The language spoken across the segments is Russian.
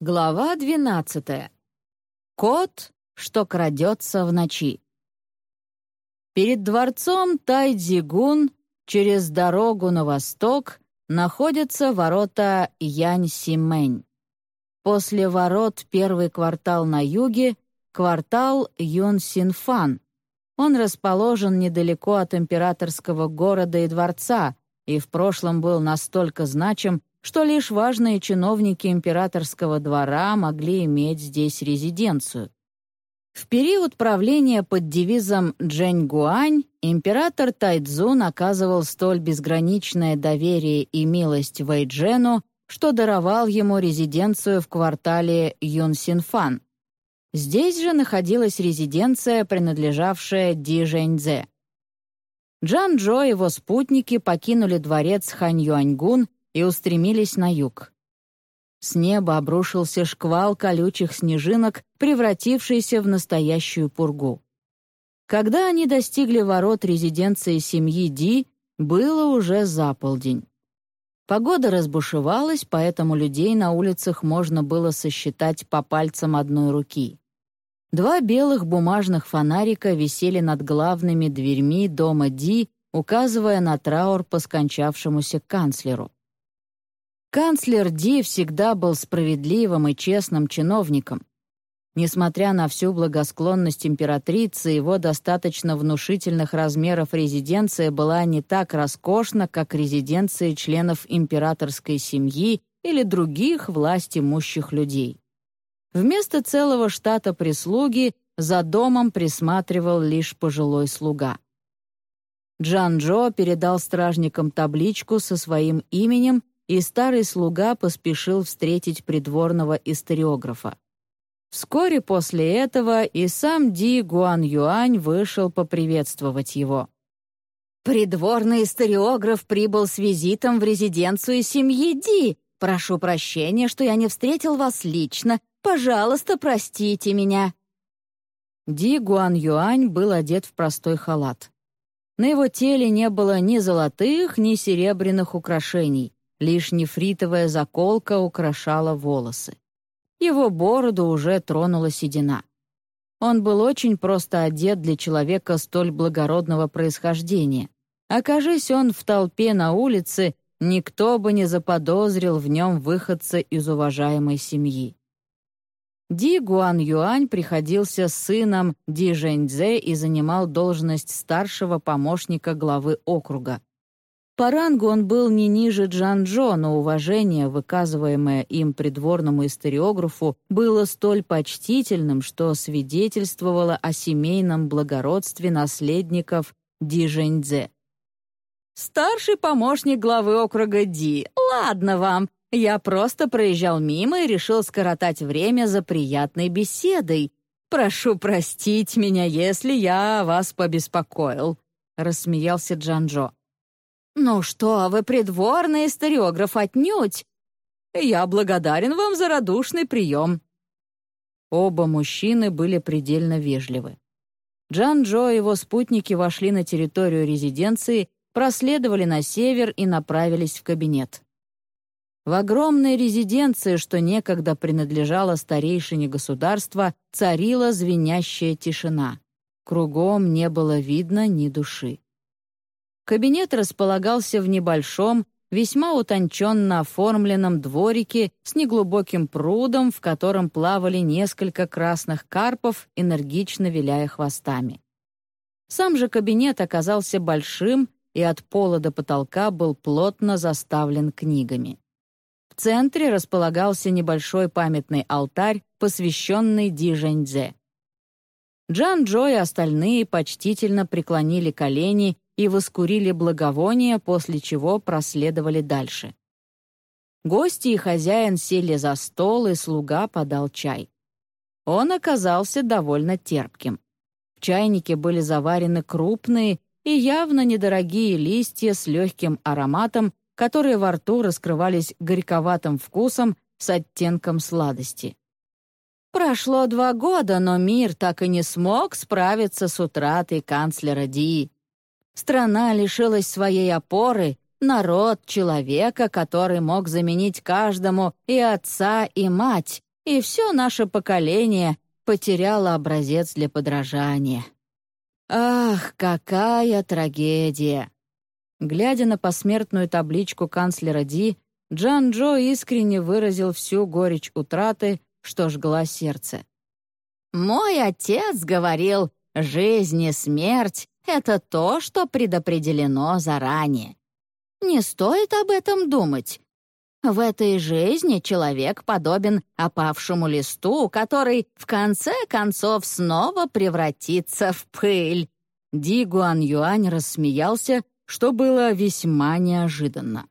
Глава двенадцатая. Кот, что крадется в ночи. Перед дворцом Тайдзигун через дорогу на восток находятся ворота Янь-Симэнь. После ворот первый квартал на юге — квартал Юн-Синфан. Он расположен недалеко от императорского города и дворца и в прошлом был настолько значим, что лишь важные чиновники императорского двора могли иметь здесь резиденцию. В период правления под девизом «Джэньгуань» император Тайцзун оказывал столь безграничное доверие и милость Вэйджену, что даровал ему резиденцию в квартале Юнсинфан. Здесь же находилась резиденция, принадлежавшая Ди Жэньцзе. Джан-Джо и его спутники покинули дворец Хань-Юаньгун и устремились на юг. С неба обрушился шквал колючих снежинок, превратившийся в настоящую пургу. Когда они достигли ворот резиденции семьи Ди, было уже за полдень. Погода разбушевалась, поэтому людей на улицах можно было сосчитать по пальцам одной руки. Два белых бумажных фонарика висели над главными дверьми дома Ди, указывая на траур по скончавшемуся канцлеру. Канцлер Ди всегда был справедливым и честным чиновником. Несмотря на всю благосклонность императрицы, его достаточно внушительных размеров резиденция была не так роскошна, как резиденции членов императорской семьи или других власть имущих людей. Вместо целого штата прислуги за домом присматривал лишь пожилой слуга. Джан-Джо передал стражникам табличку со своим именем и старый слуга поспешил встретить придворного историографа. Вскоре после этого и сам Ди Гуан Юань вышел поприветствовать его. «Придворный историограф прибыл с визитом в резиденцию семьи Ди. Прошу прощения, что я не встретил вас лично. Пожалуйста, простите меня». Ди Гуан Юань был одет в простой халат. На его теле не было ни золотых, ни серебряных украшений. Лишь нефритовая заколка украшала волосы. Его бороду уже тронула седина. Он был очень просто одет для человека столь благородного происхождения. Окажись он в толпе на улице, никто бы не заподозрил в нем выходца из уважаемой семьи. Ди Гуан Юань приходился сыном Ди Жэньцзе и занимал должность старшего помощника главы округа. По рангу он был не ниже Джан-Джо, но уважение, выказываемое им придворному историографу, было столь почтительным, что свидетельствовало о семейном благородстве наследников Ди Жэньцзе. «Старший помощник главы округа Ди. Ладно вам, я просто проезжал мимо и решил скоротать время за приятной беседой. Прошу простить меня, если я вас побеспокоил», — рассмеялся Джан-Джо. «Ну что вы, придворный историограф, отнюдь! Я благодарен вам за радушный прием». Оба мужчины были предельно вежливы. Джан-Джо и его спутники вошли на территорию резиденции, проследовали на север и направились в кабинет. В огромной резиденции, что некогда принадлежала старейшине государства, царила звенящая тишина. Кругом не было видно ни души. Кабинет располагался в небольшом, весьма утонченно оформленном дворике с неглубоким прудом, в котором плавали несколько красных карпов, энергично виляя хвостами. Сам же кабинет оказался большим и от пола до потолка был плотно заставлен книгами. В центре располагался небольшой памятный алтарь, посвященный Ди. Джан Джо и остальные почтительно преклонили колени и воскурили благовония, после чего проследовали дальше. Гости и хозяин сели за стол, и слуга подал чай. Он оказался довольно терпким. В чайнике были заварены крупные и явно недорогие листья с легким ароматом, которые во рту раскрывались горьковатым вкусом с оттенком сладости. Прошло два года, но мир так и не смог справиться с утратой канцлера Ди. Страна лишилась своей опоры, народ — человека, который мог заменить каждому и отца, и мать, и все наше поколение потеряло образец для подражания. Ах, какая трагедия! Глядя на посмертную табличку канцлера Ди, Джан Джо искренне выразил всю горечь утраты, что жгла сердце. «Мой отец говорил, жизнь и смерть — это то, что предопределено заранее. Не стоит об этом думать. В этой жизни человек подобен опавшему листу, который в конце концов снова превратится в пыль». Ди Гуан Юань рассмеялся, что было весьма неожиданно.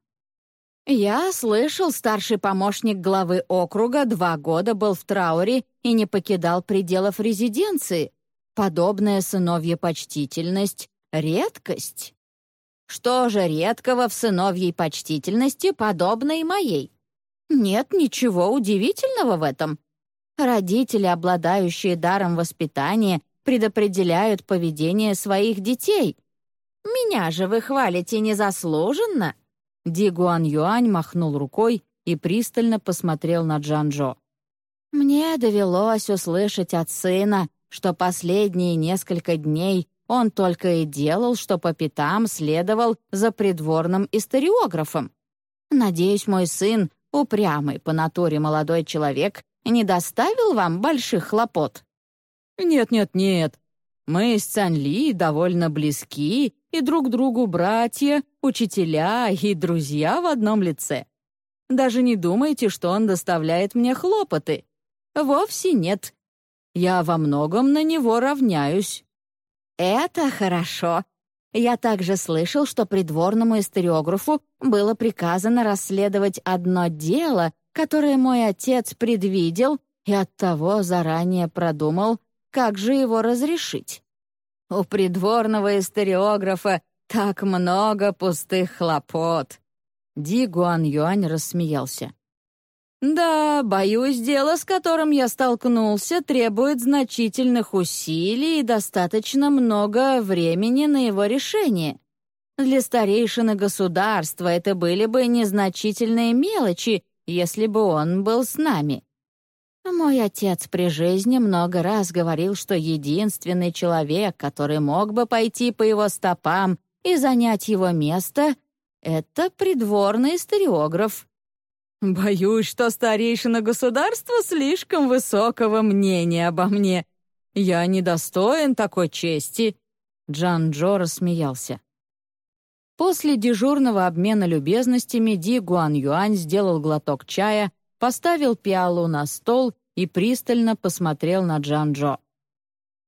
«Я слышал, старший помощник главы округа два года был в трауре и не покидал пределов резиденции. Подобная сыновья почтительность — редкость». Что же редкого в сыновьей почтительности, подобной моей? Нет ничего удивительного в этом. Родители, обладающие даром воспитания, предопределяют поведение своих детей. Меня же вы хвалите незаслуженно. Ди Гуан Юань махнул рукой и пристально посмотрел на Джанжо. «Мне довелось услышать от сына, что последние несколько дней он только и делал, что по пятам следовал за придворным историографом. Надеюсь, мой сын, упрямый по натуре молодой человек, не доставил вам больших хлопот?» «Нет-нет-нет. Мы с Цанли довольно близки и друг другу братья, учителя и друзья в одном лице. Даже не думайте, что он доставляет мне хлопоты. Вовсе нет. Я во многом на него равняюсь. «Это хорошо. Я также слышал, что придворному историографу было приказано расследовать одно дело, которое мой отец предвидел и оттого заранее продумал, как же его разрешить. У придворного историографа так много пустых хлопот». Ди Гуан Юань рассмеялся. Да, боюсь, дело, с которым я столкнулся, требует значительных усилий и достаточно много времени на его решение. Для старейшины государства это были бы незначительные мелочи, если бы он был с нами. Мой отец при жизни много раз говорил, что единственный человек, который мог бы пойти по его стопам и занять его место, это придворный историограф. Боюсь, что старейшина государства слишком высокого мнения обо мне. Я недостоин такой чести». Джан Джо рассмеялся. После дежурного обмена любезностями Ди Гуан Юань сделал глоток чая, поставил пиалу на стол и пристально посмотрел на Джан Джо.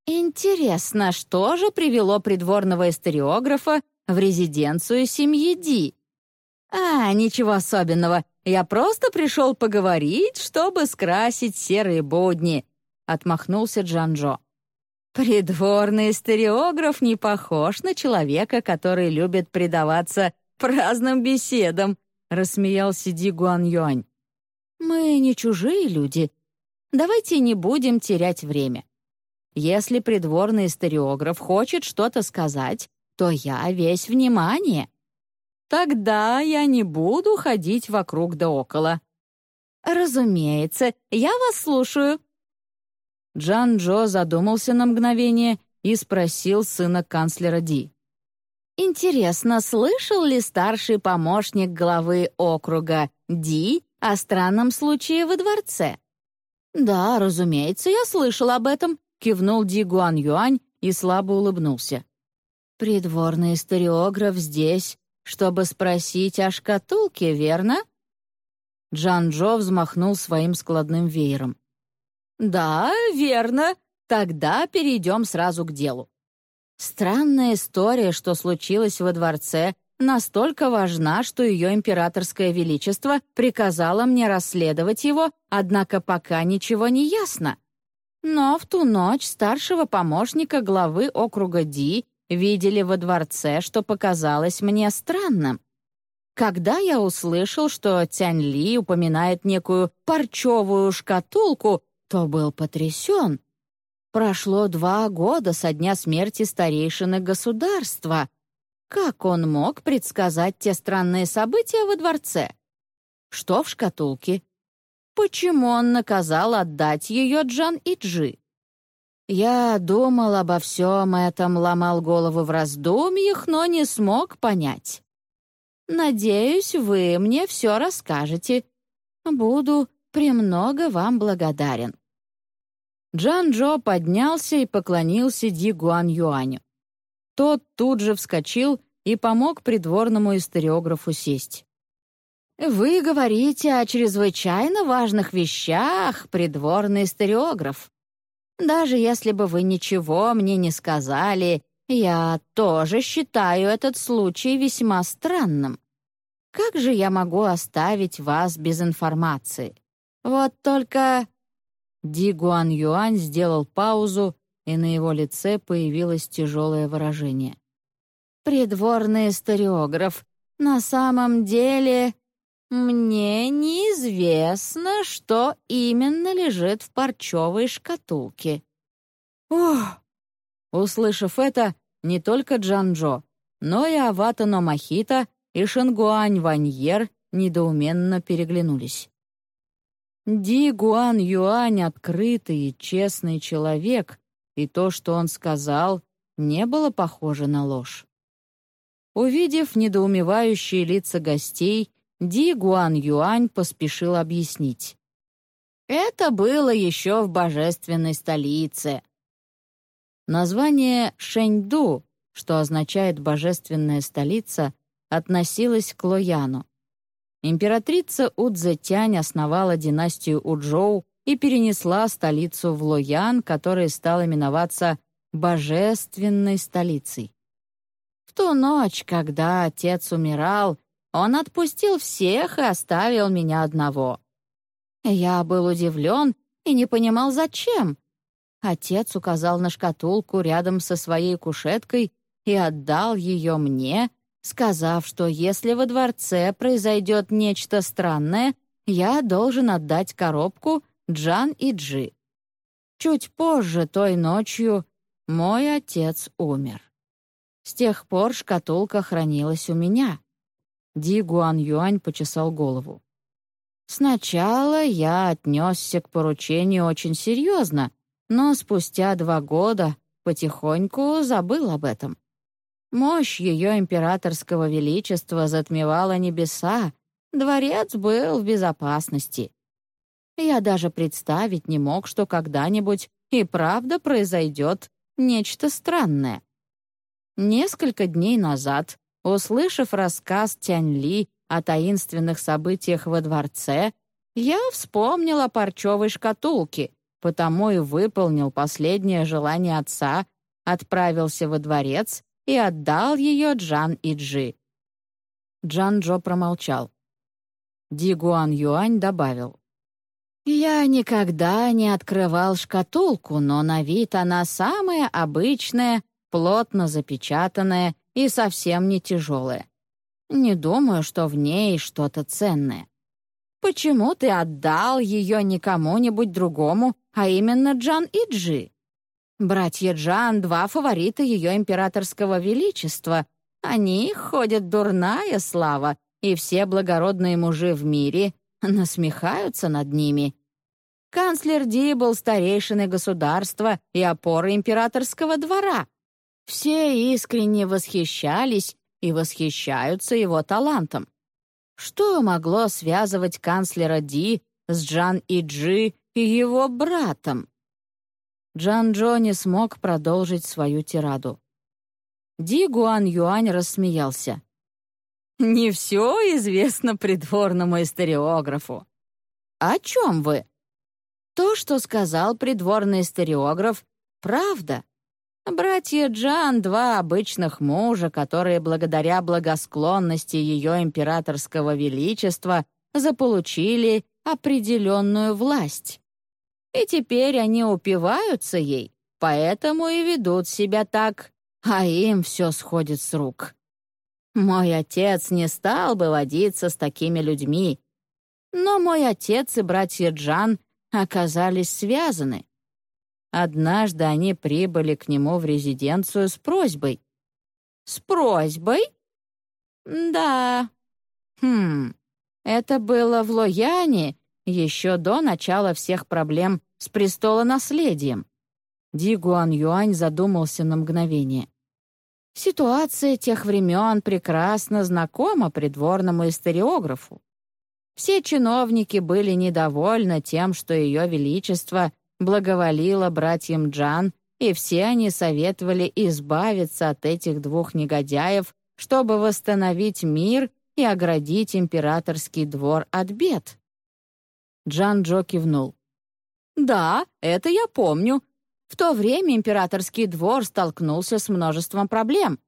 «Интересно, что же привело придворного историографа в резиденцию семьи Ди?» «А, ничего особенного. Я просто пришел поговорить, чтобы скрасить серые будни», — отмахнулся Джанжо. «Придворный стереограф не похож на человека, который любит предаваться праздным беседам», — рассмеялся Ди Гуан Юань. «Мы не чужие люди. Давайте не будем терять время. Если придворный стереограф хочет что-то сказать, то я весь внимание». Тогда я не буду ходить вокруг да около. Разумеется, я вас слушаю. Джан Джо задумался на мгновение и спросил сына канцлера Ди. «Интересно, слышал ли старший помощник главы округа Ди о странном случае во дворце?» «Да, разумеется, я слышал об этом», — кивнул Ди Гуан Юань и слабо улыбнулся. «Придворный историограф здесь чтобы спросить о шкатулке, верно?» Джан Джо взмахнул своим складным веером. «Да, верно. Тогда перейдем сразу к делу. Странная история, что случилось во дворце, настолько важна, что ее императорское величество приказало мне расследовать его, однако пока ничего не ясно. Но в ту ночь старшего помощника главы округа Ди видели во дворце, что показалось мне странным. Когда я услышал, что Тянь Ли упоминает некую парчевую шкатулку, то был потрясен. Прошло два года со дня смерти старейшины государства. Как он мог предсказать те странные события во дворце? Что в шкатулке? Почему он наказал отдать ее Джан Иджи? Я думал обо всем этом, ломал голову в раздумьях, но не смог понять. Надеюсь, вы мне все расскажете. Буду премного вам благодарен». Джан-Джо поднялся и поклонился Ди Гуан Юаню. Тот тут же вскочил и помог придворному историографу сесть. «Вы говорите о чрезвычайно важных вещах, придворный историограф. Даже если бы вы ничего мне не сказали, я тоже считаю этот случай весьма странным. Как же я могу оставить вас без информации? Вот только...» Ди Гуан Юань сделал паузу, и на его лице появилось тяжелое выражение. «Придворный историограф, на самом деле «Мне неизвестно, что именно лежит в парчевой шкатулке». «Ох!» Услышав это, не только Джанжо, но и Аватано Махита и Шингуань Ваньер недоуменно переглянулись. Ди Гуан Юань — открытый и честный человек, и то, что он сказал, не было похоже на ложь. Увидев недоумевающие лица гостей, Ди Гуан Юань поспешил объяснить. Это было еще в божественной столице. Название Шэньду, что означает «божественная столица», относилось к Лояну. Императрица Удзетянь основала династию Уджоу и перенесла столицу в Лоян, которая стала именоваться «божественной столицей». В ту ночь, когда отец умирал, он отпустил всех и оставил меня одного. Я был удивлен и не понимал, зачем. Отец указал на шкатулку рядом со своей кушеткой и отдал ее мне, сказав, что если во дворце произойдет нечто странное, я должен отдать коробку Джан и Джи. Чуть позже, той ночью, мой отец умер. С тех пор шкатулка хранилась у меня. Ди Гуан Юань почесал голову. «Сначала я отнесся к поручению очень серьезно, но спустя два года потихоньку забыл об этом. Мощь ее императорского величества затмевала небеса, дворец был в безопасности. Я даже представить не мог, что когда-нибудь и правда произойдет нечто странное. Несколько дней назад Услышав рассказ Тянь Ли о таинственных событиях во дворце, я вспомнил о парчевой шкатулке, потому и выполнил последнее желание отца, отправился во дворец и отдал ее Джан Иджи. Джан Джо промолчал. Ди Гуан Юань добавил. «Я никогда не открывал шкатулку, но на вид она самая обычная, плотно запечатанная и совсем не тяжелая. Не думаю, что в ней что-то ценное. Почему ты отдал ее не кому-нибудь другому, а именно Джан и Джи? Братья Джан — два фаворита ее императорского величества. О них ходит дурная слава, и все благородные мужи в мире насмехаются над ними. Канцлер Ди был старейшиной государства и опорой императорского двора. Все искренне восхищались и восхищаются его талантом. Что могло связывать канцлера Ди с Джан Иджи и его братом? Джан Джо не смог продолжить свою тираду. Ди Гуан Юань рассмеялся. «Не все известно придворному историографу». «О чем вы?» «То, что сказал придворный историограф, правда. Братья Джан — два обычных мужа, которые благодаря благосклонности ее императорского величества заполучили определенную власть. И теперь они упиваются ей, поэтому и ведут себя так, а им все сходит с рук. Мой отец не стал бы водиться с такими людьми, но мой отец и братья Джан оказались связаны. Однажды они прибыли к нему в резиденцию с просьбой. «С просьбой?» «Да». «Хм, это было в Лояне еще до начала всех проблем с престолонаследием. Ди Гуан Юань задумался на мгновение. Ситуация тех времен прекрасно знакома придворному историографу. Все чиновники были недовольны тем, что Ее Величество благоволило братьям Джан, и все они советовали избавиться от этих двух негодяев, чтобы восстановить мир и оградить императорский двор от бед. Джан Джо кивнул. «Да, это я помню. В то время императорский двор столкнулся с множеством проблем.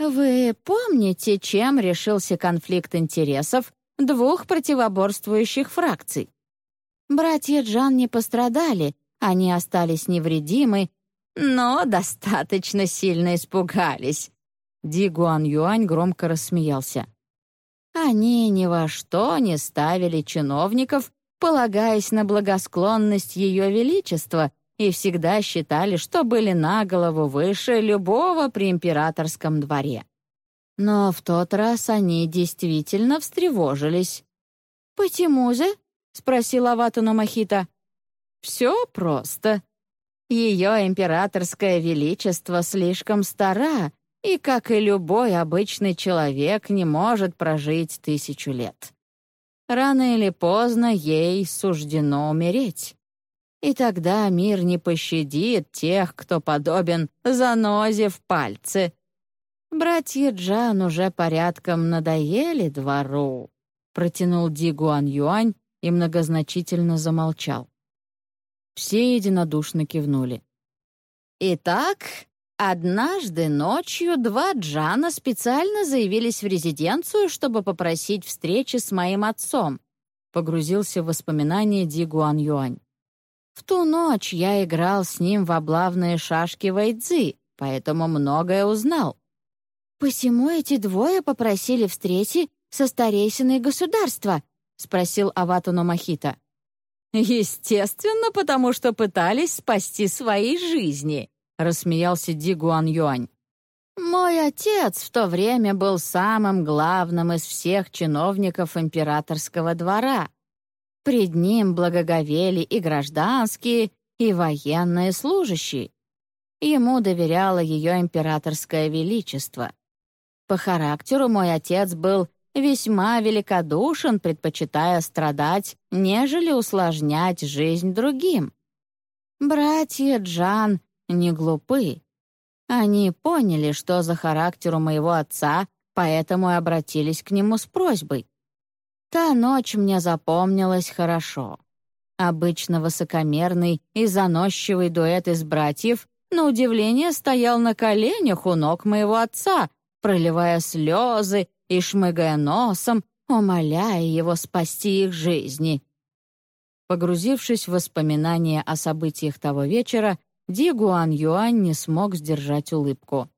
Вы помните, чем решился конфликт интересов двух противоборствующих фракций? Братья Джан не пострадали, они остались невредимы, но достаточно сильно испугались. Ди Гуан Юань громко рассмеялся. Они ни во что не ставили чиновников, полагаясь на благосклонность Ее Величества, и всегда считали, что были на голову выше любого при императорском дворе. Но в тот раз они действительно встревожились. «Почему же?» — спросила Ватуна Махита. «Все просто. Ее императорское величество слишком стара, и, как и любой обычный человек, не может прожить тысячу лет. Рано или поздно ей суждено умереть. И тогда мир не пощадит тех, кто подобен занозе в пальце. Братья Джан уже порядком надоели двору, протянул Ди Гуан Юань и многозначительно замолчал. Все единодушно кивнули. Итак, однажды ночью два Джана специально заявились в резиденцию, чтобы попросить встречи с моим отцом. Погрузился в воспоминания Ди Гуан Юань. В ту ночь я играл с ним в облавные шашки Вайдзи, поэтому многое узнал. «Посему эти двое попросили встречи со старейшиной государства?» — спросил Аватуно Махита. «Естественно, потому что пытались спасти свои жизни», — рассмеялся Ди Гуан Юань. «Мой отец в то время был самым главным из всех чиновников императорского двора. Пред ним благоговели и гражданские, и военные служащие. Ему доверяло ее императорское величество. По характеру мой отец был весьма великодушен, предпочитая страдать, нежели усложнять жизнь другим. Братья Джан не глупы. Они поняли, что за характер у моего отца, поэтому и обратились к нему с просьбой. Та ночь мне запомнилась хорошо. Обычно высокомерный и заносчивый дуэт из братьев на удивление стоял на коленях у ног моего отца, проливая слезы и шмыгая носом, умоляя его спасти их жизни. Погрузившись в воспоминания о событиях того вечера, Ди Гуан Юань не смог сдержать улыбку.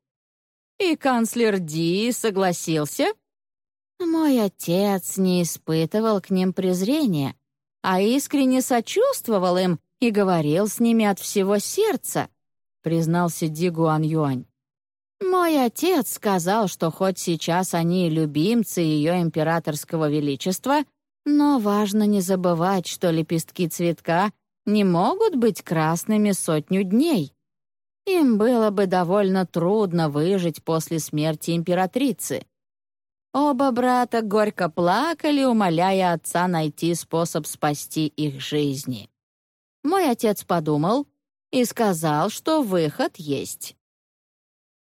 «И канцлер Ди согласился?» Мой отец не испытывал к ним презрения, а искренне сочувствовал им и говорил с ними от всего сердца, признался Ди Гуан Юань. Мой отец сказал, что хоть сейчас они любимцы ее императорского величества, но важно не забывать, что лепестки цветка не могут быть красными сотню дней. Им было бы довольно трудно выжить после смерти императрицы. Оба брата горько плакали, умоляя отца найти способ спасти их жизни. Мой отец подумал и сказал, что выход есть.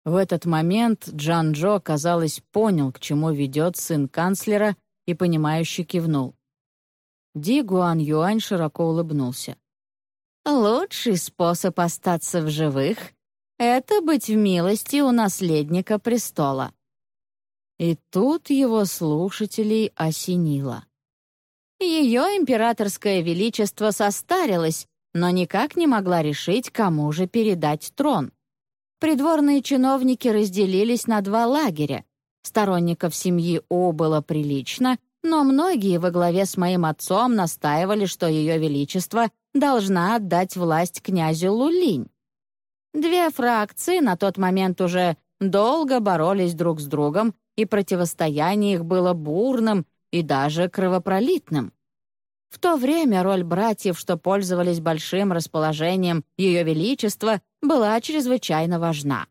В этот момент Джан Джо, казалось, понял, к чему ведет сын канцлера, и, понимающе кивнул. Ди Гуан Юань широко улыбнулся. «Лучший способ остаться в живых — это быть в милости у наследника престола. И тут его слушателей осенило. Ее императорское величество состарилось, но никак не могла решить, кому же передать трон. Придворные чиновники разделились на два лагеря. Сторонников семьи О было прилично, но многие во главе с моим отцом настаивали, что Ее Величество должна отдать власть князю Лулинь. Две фракции на тот момент уже долго боролись друг с другом, и противостояние их было бурным и даже кровопролитным. В то время роль братьев, что пользовались большим расположением Ее Величества, была чрезвычайно важна.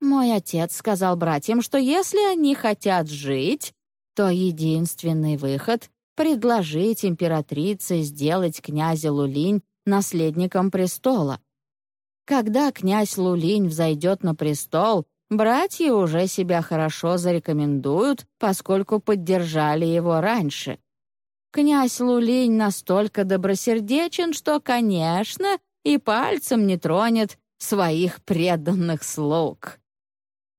Мой отец сказал братьям, что если они хотят жить, то единственный выход — предложить императрице сделать князя Лулинь наследником престола. Когда князь Лулинь взойдет на престол, братья уже себя хорошо зарекомендуют, поскольку поддержали его раньше. Князь Лулинь настолько добросердечен, что, конечно, и пальцем не тронет своих преданных слуг.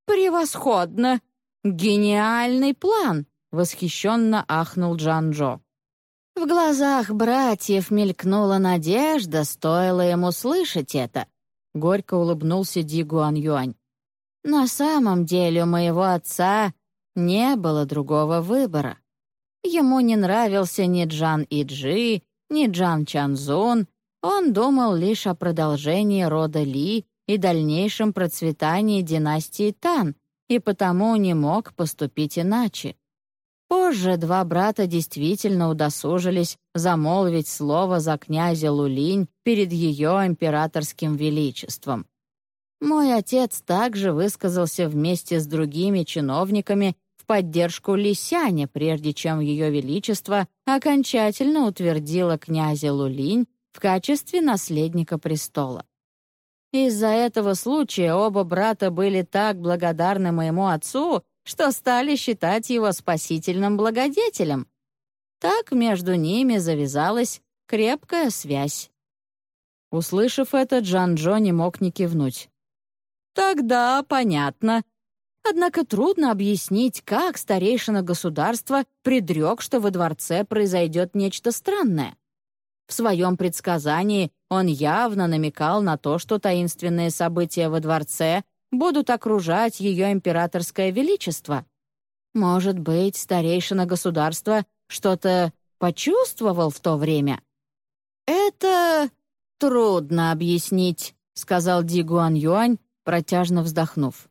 «Превосходно! Гениальный план!» — восхищенно ахнул Джан-Джо. В глазах братьев мелькнула надежда, стоило ему слышать это. Горько улыбнулся Ди Гуан Юань. На самом деле у моего отца не было другого выбора. Ему не нравился ни Джан Иджи, ни Джан Чанзун, он думал лишь о продолжении рода Ли и дальнейшем процветании династии Тан, и потому не мог поступить иначе. Позже два брата действительно удосужились замолвить слово за князя Лулинь перед ее императорским величеством. Мой отец также высказался вместе с другими чиновниками в поддержку Лисяня, прежде чем ее величество окончательно утвердило князя Лулинь в качестве наследника престола. Из-за этого случая оба брата были так благодарны моему отцу, что стали считать его спасительным благодетелем. Так между ними завязалась крепкая связь. Услышав это, Джан-Джо не мог не кивнуть. «Тогда понятно. Однако трудно объяснить, как старейшина государства предрек, что во дворце произойдет нечто странное. В своем предсказании он явно намекал на то, что таинственные события во дворце будут окружать ее императорское величество. Может быть, старейшина государства что-то почувствовал в то время? «Это трудно объяснить», — сказал Ди Гуан Юань, протяжно вздохнув.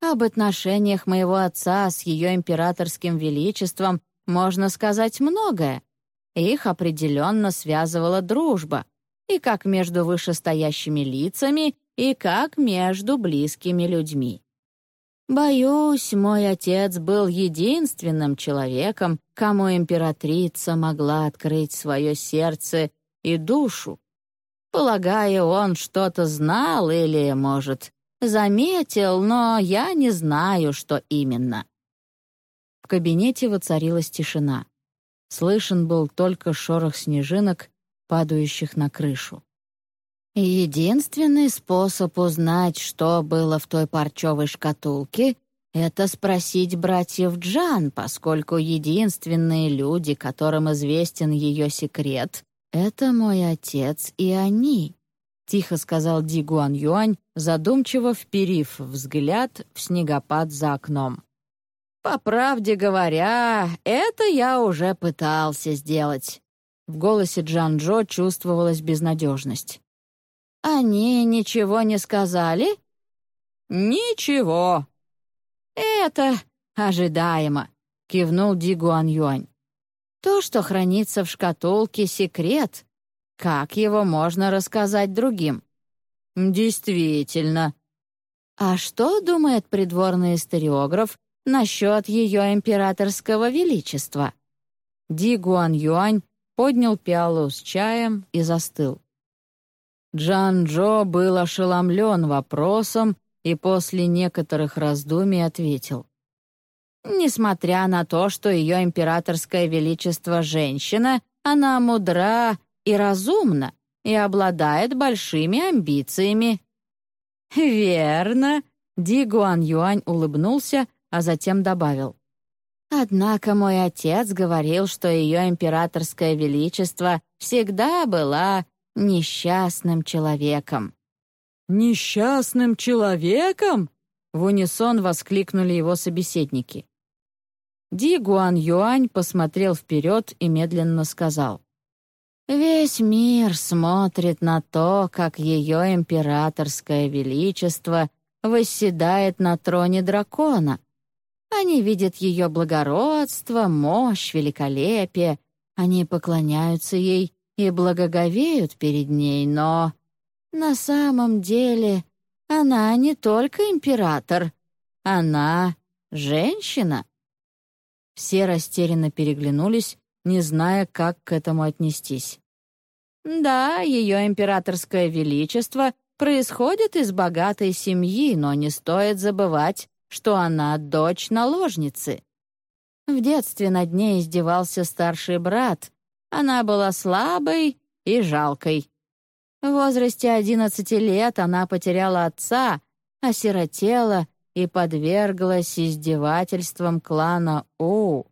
«Об отношениях моего отца с ее императорским величеством можно сказать многое. Их определенно связывала дружба, и как между вышестоящими лицами, и как между близкими людьми. Боюсь, мой отец был единственным человеком, кому императрица могла открыть свое сердце и душу. Полагаю, он что-то знал или, может, заметил, но я не знаю, что именно. В кабинете воцарилась тишина. Слышен был только шорох снежинок, падающих на крышу. Единственный способ узнать, что было в той парчевой шкатулке, это спросить братьев Джан, поскольку единственные люди, которым известен ее секрет, это мой отец и они. Тихо сказал Ди Гуан Юань, задумчиво вперив взгляд в снегопад за окном. «По правде говоря, это я уже пытался сделать». В голосе Джан Джо чувствовалась безнадежность. «Они ничего не сказали?» «Ничего». «Это ожидаемо», — кивнул Ди Гуан Юань. «То, что хранится в шкатулке, — секрет. Как его можно рассказать другим?» «Действительно». «А что думает придворный историограф насчет ее императорского величества?» Ди Гуан Юань поднял пиалу с чаем и застыл. Джан Джо был ошеломлен вопросом и после некоторых раздумий ответил. «Несмотря на то, что ее императорское величество женщина, она мудра и разумна и обладает большими амбициями». «Верно», — Ди Гуан Юань улыбнулся, а затем добавил. «Однако мой отец говорил, что ее императорское величество всегда была несчастным человеком». «Несчастным человеком?» — в унисон воскликнули его собеседники. Ди Гуан Юань посмотрел вперед и медленно сказал. «Весь мир смотрит на то, как ее императорское величество восседает на троне дракона, они видят ее благородство, мощь, великолепие, Они поклоняются ей и благоговеют перед ней, но на самом деле она не только император, она женщина. Все растерянно переглянулись, не зная, как к этому отнестись. Да, ее императорское величество происходит из богатой семьи, но не стоит забывать, что она дочь наложницы. В детстве над ней издевался старший брат. Она была слабой и жалкой. В возрасте 11 лет она потеряла отца, осиротела и подверглась издевательствам клана У.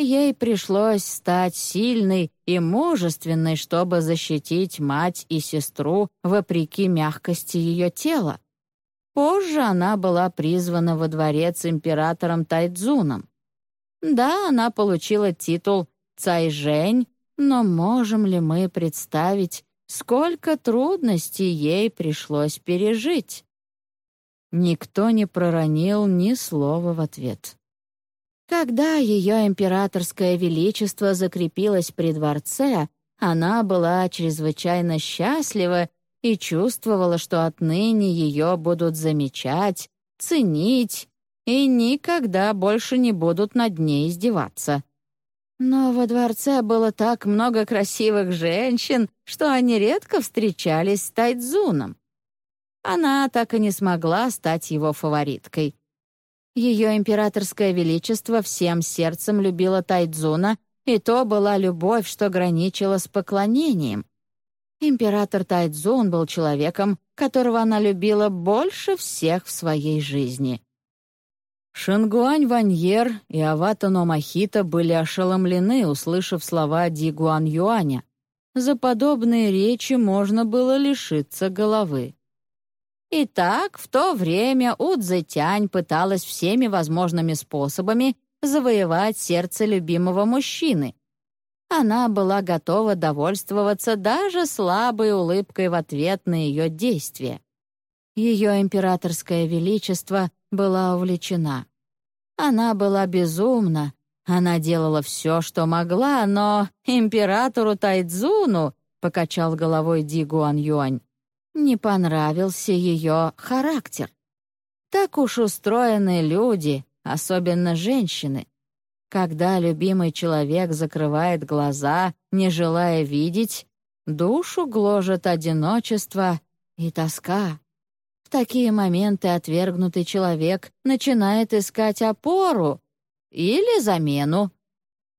Ей пришлось стать сильной и мужественной, чтобы защитить мать и сестру вопреки мягкости ее тела. Позже она была призвана во дворец императором Тайдзуном. Да, она получила титул Цайжэнь, но можем ли мы представить, сколько трудностей ей пришлось пережить? Никто не проронил ни слова в ответ. Когда ее императорское величество закрепилось при дворце, она была чрезвычайно счастлива и чувствовала, что отныне ее будут замечать, ценить и никогда больше не будут над ней издеваться. Но во дворце было так много красивых женщин, что они редко встречались с Тайдзуном. Она так и не смогла стать его фавориткой. Ее императорское величество всем сердцем любила Тайдзуна, и то была любовь, что граничила с поклонением. Император Тайдзун был человеком, которого она любила больше всех в своей жизни. Шингуань Ваньер и Авата Номахита были ошеломлены, услышав слова Ди Гуан Юаня. За подобные речи можно было лишиться головы. Итак, в то время Удзетянь пыталась всеми возможными способами завоевать сердце любимого мужчины. Она была готова довольствоваться даже слабой улыбкой в ответ на ее действия. Ее императорское величество была увлечена. Она была безумна, она делала все, что могла, но императору Тайдзуну, — покачал головой Ди Гуан Юань, не понравился ее характер. Так уж устроены люди, особенно женщины. Когда любимый человек закрывает глаза, не желая видеть, душу гложет одиночество и тоска. В такие моменты отвергнутый человек начинает искать опору или замену.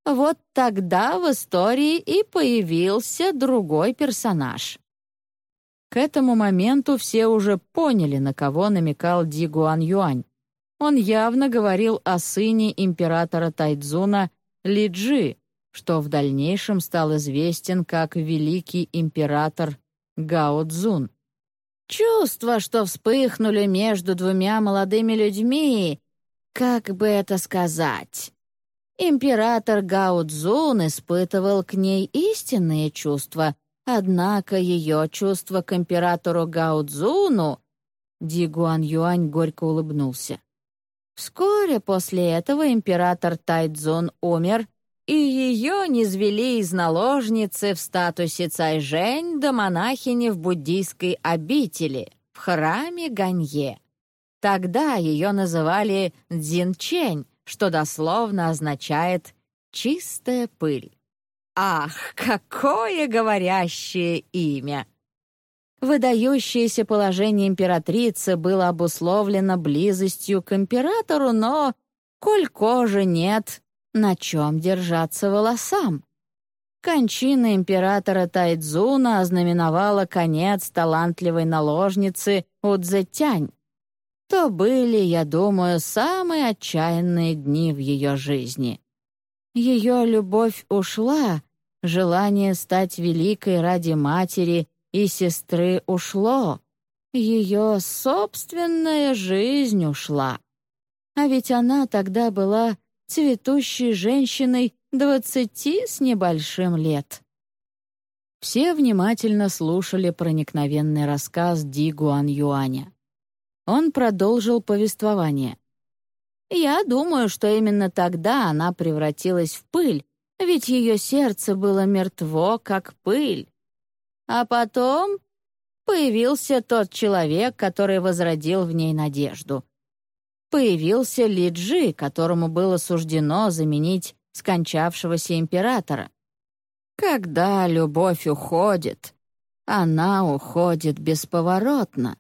Вот тогда в истории и появился другой персонаж. К этому моменту все уже поняли, на кого намекал Ди Гуан Юань. Он явно говорил о сыне императора Тайдзуна Ли Джи, что в дальнейшем стал известен как великий император Гао Цзун. Чувства, что вспыхнули между двумя молодыми людьми, как бы это сказать? Император Гао Цзун испытывал к ней истинные чувства — Однако ее чувство к императору Гаудзуну... Ди Гуан Юань горько улыбнулся. Вскоре после этого император Тайдзун умер, и ее низвели из наложницы в статусе Цайжэнь до монахини в буддийской обители, в храме Ганье. Тогда ее называли Дзинчень, что дословно означает «чистая пыль». Ах, какое говорящее имя! Выдающееся положение императрицы было обусловлено близостью к императору, но, коль кожи нет, на чем держаться волосам? Кончина императора Тайдзуна ознаменовала конец талантливой наложницы Удзетянь. То были, я думаю, самые отчаянные дни в ее жизни. Ее любовь ушла, Желание стать великой ради матери и сестры ушло. Ее собственная жизнь ушла. А ведь она тогда была цветущей женщиной двадцати с небольшим лет. Все внимательно слушали проникновенный рассказ Ди Гуан Юаня. Он продолжил повествование. «Я думаю, что именно тогда она превратилась в пыль, ведь ее сердце было мертво, как пыль. А потом появился тот человек, который возродил в ней надежду. Появился Лиджи, которому было суждено заменить скончавшегося императора. Когда любовь уходит, она уходит бесповоротно,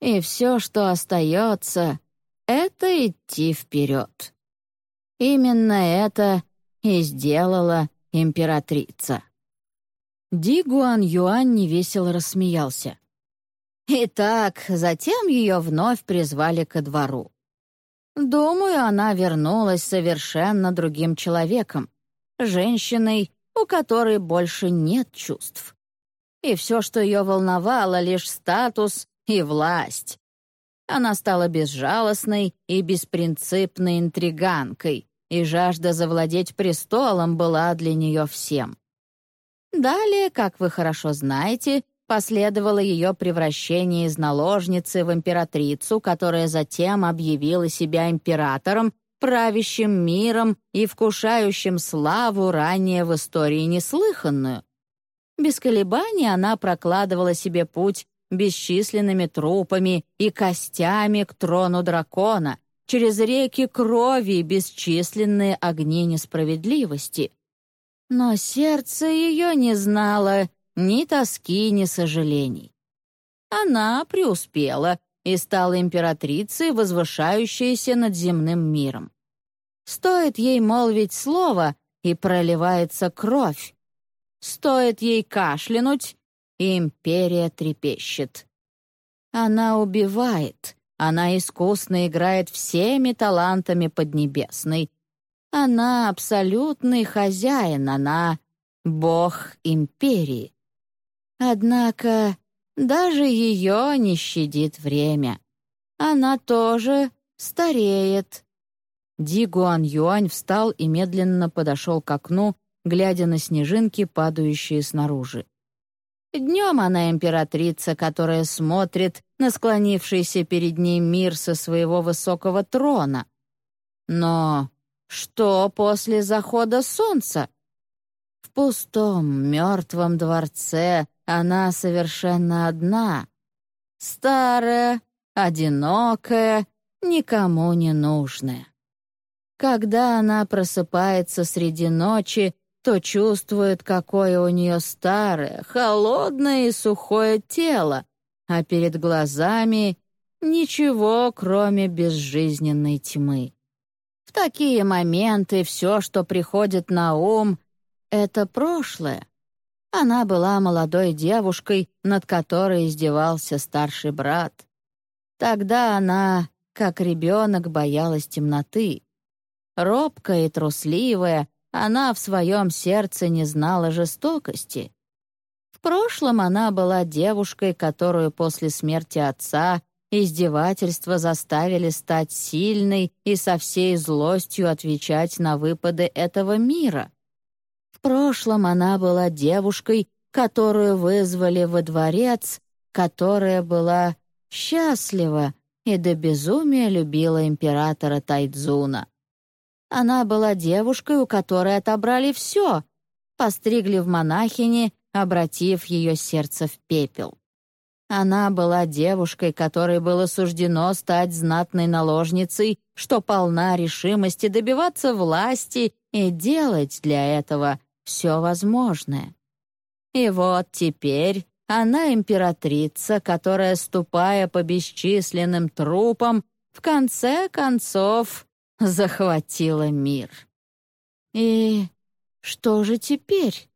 и все, что остается, — это идти вперед. Именно это и сделала императрица. Ди Гуан Юань невесело рассмеялся. Итак, затем ее вновь призвали ко двору. Думаю, она вернулась совершенно другим человеком, женщиной, у которой больше нет чувств. И все, что ее волновало, лишь статус и власть. Она стала безжалостной и беспринципной интриганкой, и жажда завладеть престолом была для нее всем. Далее, как вы хорошо знаете, последовало ее превращение из наложницы в императрицу, которая затем объявила себя императором, правящим миром и вкушающим славу ранее в истории неслыханную. Без колебаний она прокладывала себе путь бесчисленными трупами и костями к трону дракона, через реки крови и бесчисленные огни несправедливости. Но сердце ее не знало ни тоски, ни сожалений. Она преуспела и стала императрицей, возвышающейся над земным миром. Стоит ей молвить слово, и проливается кровь. Стоит ей кашлянуть, империя трепещет. Она убивает, она искусно играет всеми талантами Поднебесной. Она абсолютный хозяин, она бог империи. Однако даже ее не щадит время. Она тоже стареет. Ди Гуан Юань встал и медленно подошел к окну, глядя на снежинки, падающие снаружи. Днем она императрица, которая смотрит на склонившийся перед ней мир со своего высокого трона. Но что после захода солнца? В пустом, мертвом дворце она совершенно одна. Старая, одинокая, никому не нужная. Когда она просыпается среди ночи, то чувствует, какое у нее старое, холодное и сухое тело, а перед глазами ничего, кроме безжизненной тьмы. В такие моменты все, что приходит на ум, — это прошлое. Она была молодой девушкой, над которой издевался старший брат. Тогда она, как ребенок, боялась темноты. Робкая и трусливая, она в своем сердце не знала жестокости. В прошлом она была девушкой, которую после смерти отца издевательства заставили стать сильной и со всей злостью отвечать на выпады этого мира. В прошлом она была девушкой, которую вызвали во дворец, которая была счастлива и до безумия любила императора Тайдзуна. Она была девушкой, у которой отобрали все, постригли в монахини, обратив ее сердце в пепел. Она была девушкой, которой было суждено стать знатной наложницей, что полна решимости добиваться власти и делать для этого все возможное. И вот теперь она императрица, которая, ступая по бесчисленным трупам, в конце концов захватила мир. И что же теперь?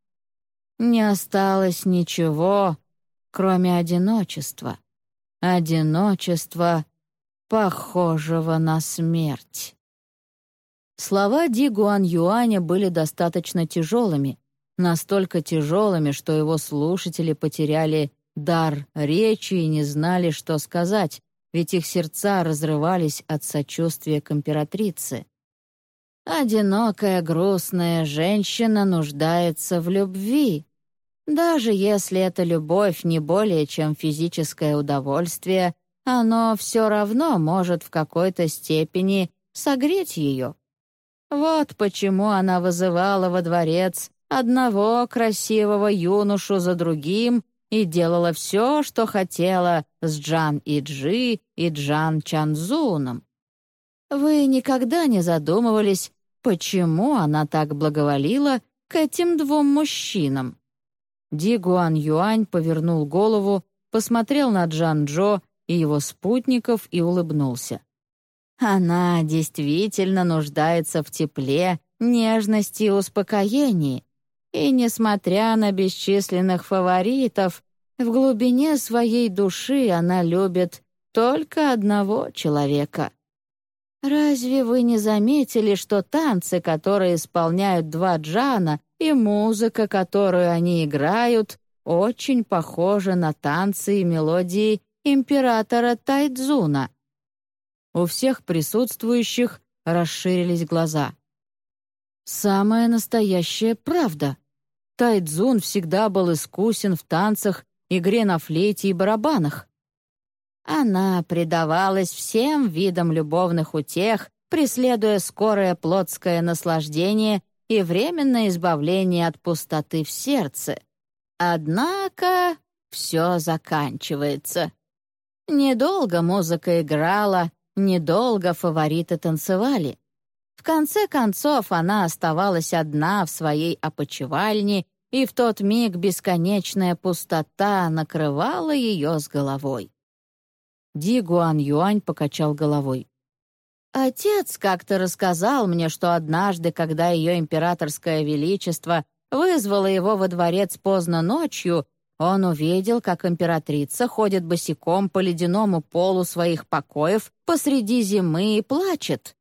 Не осталось ничего, кроме одиночества. Одиночества, похожего на смерть. Слова Ди Гуан Юаня были достаточно тяжелыми, настолько тяжелыми, что его слушатели потеряли дар речи и не знали, что сказать, ведь их сердца разрывались от сочувствия к императрице. Одинокая грустная женщина нуждается в любви. Даже если эта любовь не более чем физическое удовольствие, оно все равно может в какой-то степени согреть ее. Вот почему она вызывала во дворец одного красивого юношу за другим и делала все, что хотела с Джан Иджи и Джан Чанзуном. Вы никогда не задумывались, почему она так благоволила к этим двум мужчинам? Ди Гуан Юань повернул голову, посмотрел на Джан Джо и его спутников и улыбнулся. Она действительно нуждается в тепле, нежности и успокоении. И, несмотря на бесчисленных фаворитов, в глубине своей души она любит только одного человека. Разве вы не заметили, что танцы, которые исполняют два джана, и музыка, которую они играют, очень похожи на танцы и мелодии императора Тайдзуна? У всех присутствующих расширились глаза. Самая настоящая правда. Тайдзун всегда был искусен в танцах, игре на флейте и барабанах. Она предавалась всем видам любовных утех, преследуя скорое плотское наслаждение и временное избавление от пустоты в сердце. Однако все заканчивается. Недолго музыка играла, недолго фавориты танцевали. В конце концов, она оставалась одна в своей опочивальне, и в тот миг бесконечная пустота накрывала ее с головой. Ди Гуан Юань покачал головой. «Отец как-то рассказал мне, что однажды, когда ее императорское величество вызвало его во дворец поздно ночью, он увидел, как императрица ходит босиком по ледяному полу своих покоев посреди зимы и плачет.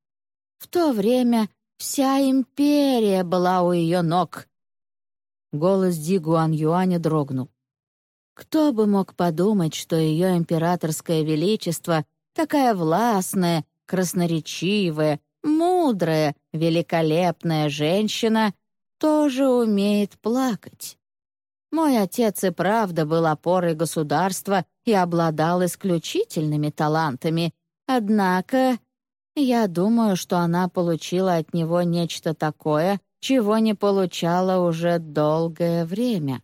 В то время вся империя была у ее ног». Голос Ди Гуан Юаня дрогнул. Кто бы мог подумать, что ее императорское величество, такая властная, красноречивая, мудрая, великолепная женщина, тоже умеет плакать. Мой отец и правда был опорой государства и обладал исключительными талантами, однако я думаю, что она получила от него нечто такое, чего не получала уже долгое время.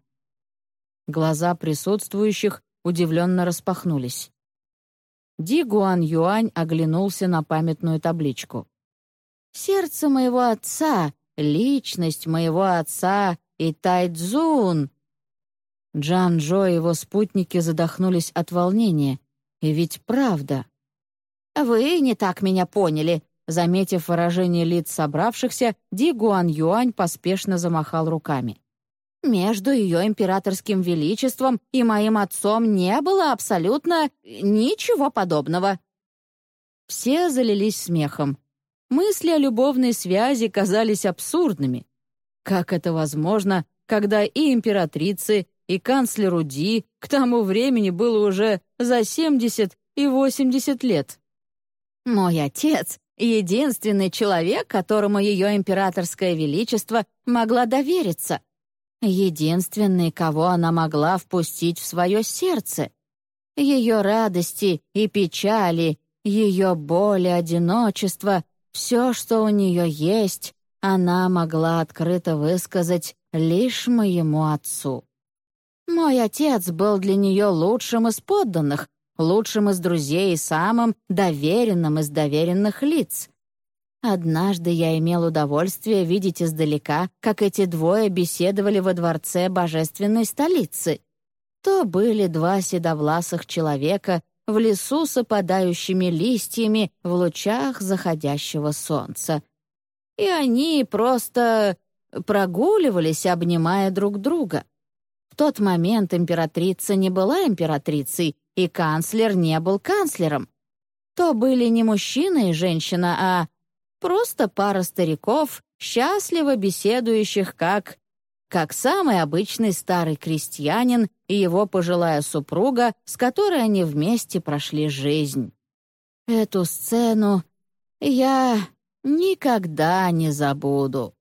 Глаза присутствующих удивленно распахнулись. Ди Гуан Юань оглянулся на памятную табличку. «Сердце моего отца, личность моего отца и Тайцзун!» Джан Джо и его спутники задохнулись от волнения. И ведь правда. «Вы не так меня поняли», Заметив выражение лиц собравшихся, Ди Гуан Юань поспешно замахал руками. Между ее императорским величеством и моим отцом не было абсолютно ничего подобного. Все залились смехом. Мысли о любовной связи казались абсурдными. Как это возможно, когда и императрице, и канцлеру Ди к тому времени было уже за 70 и 80 лет? Мой отец — единственный человек, которому ее императорское величество могла довериться — единственный, кого она могла впустить в свое сердце. Ее радости и печали, ее боль и одиночество, все, что у нее есть, она могла открыто высказать лишь моему отцу. Мой отец был для нее лучшим из подданных, лучшим из друзей и самым доверенным из доверенных лиц. Однажды я имел удовольствие видеть издалека, как эти двое беседовали во дворце божественной столицы. То были два седовласых человека в лесу с опадающими листьями в лучах заходящего солнца. И они просто прогуливались, обнимая друг друга. В тот момент императрица не была императрицей, и канцлер не был канцлером. То были не мужчина и женщина, а Просто пара стариков, счастливо беседующих как... как самый обычный старый крестьянин и его пожилая супруга, с которой они вместе прошли жизнь. Эту сцену я никогда не забуду.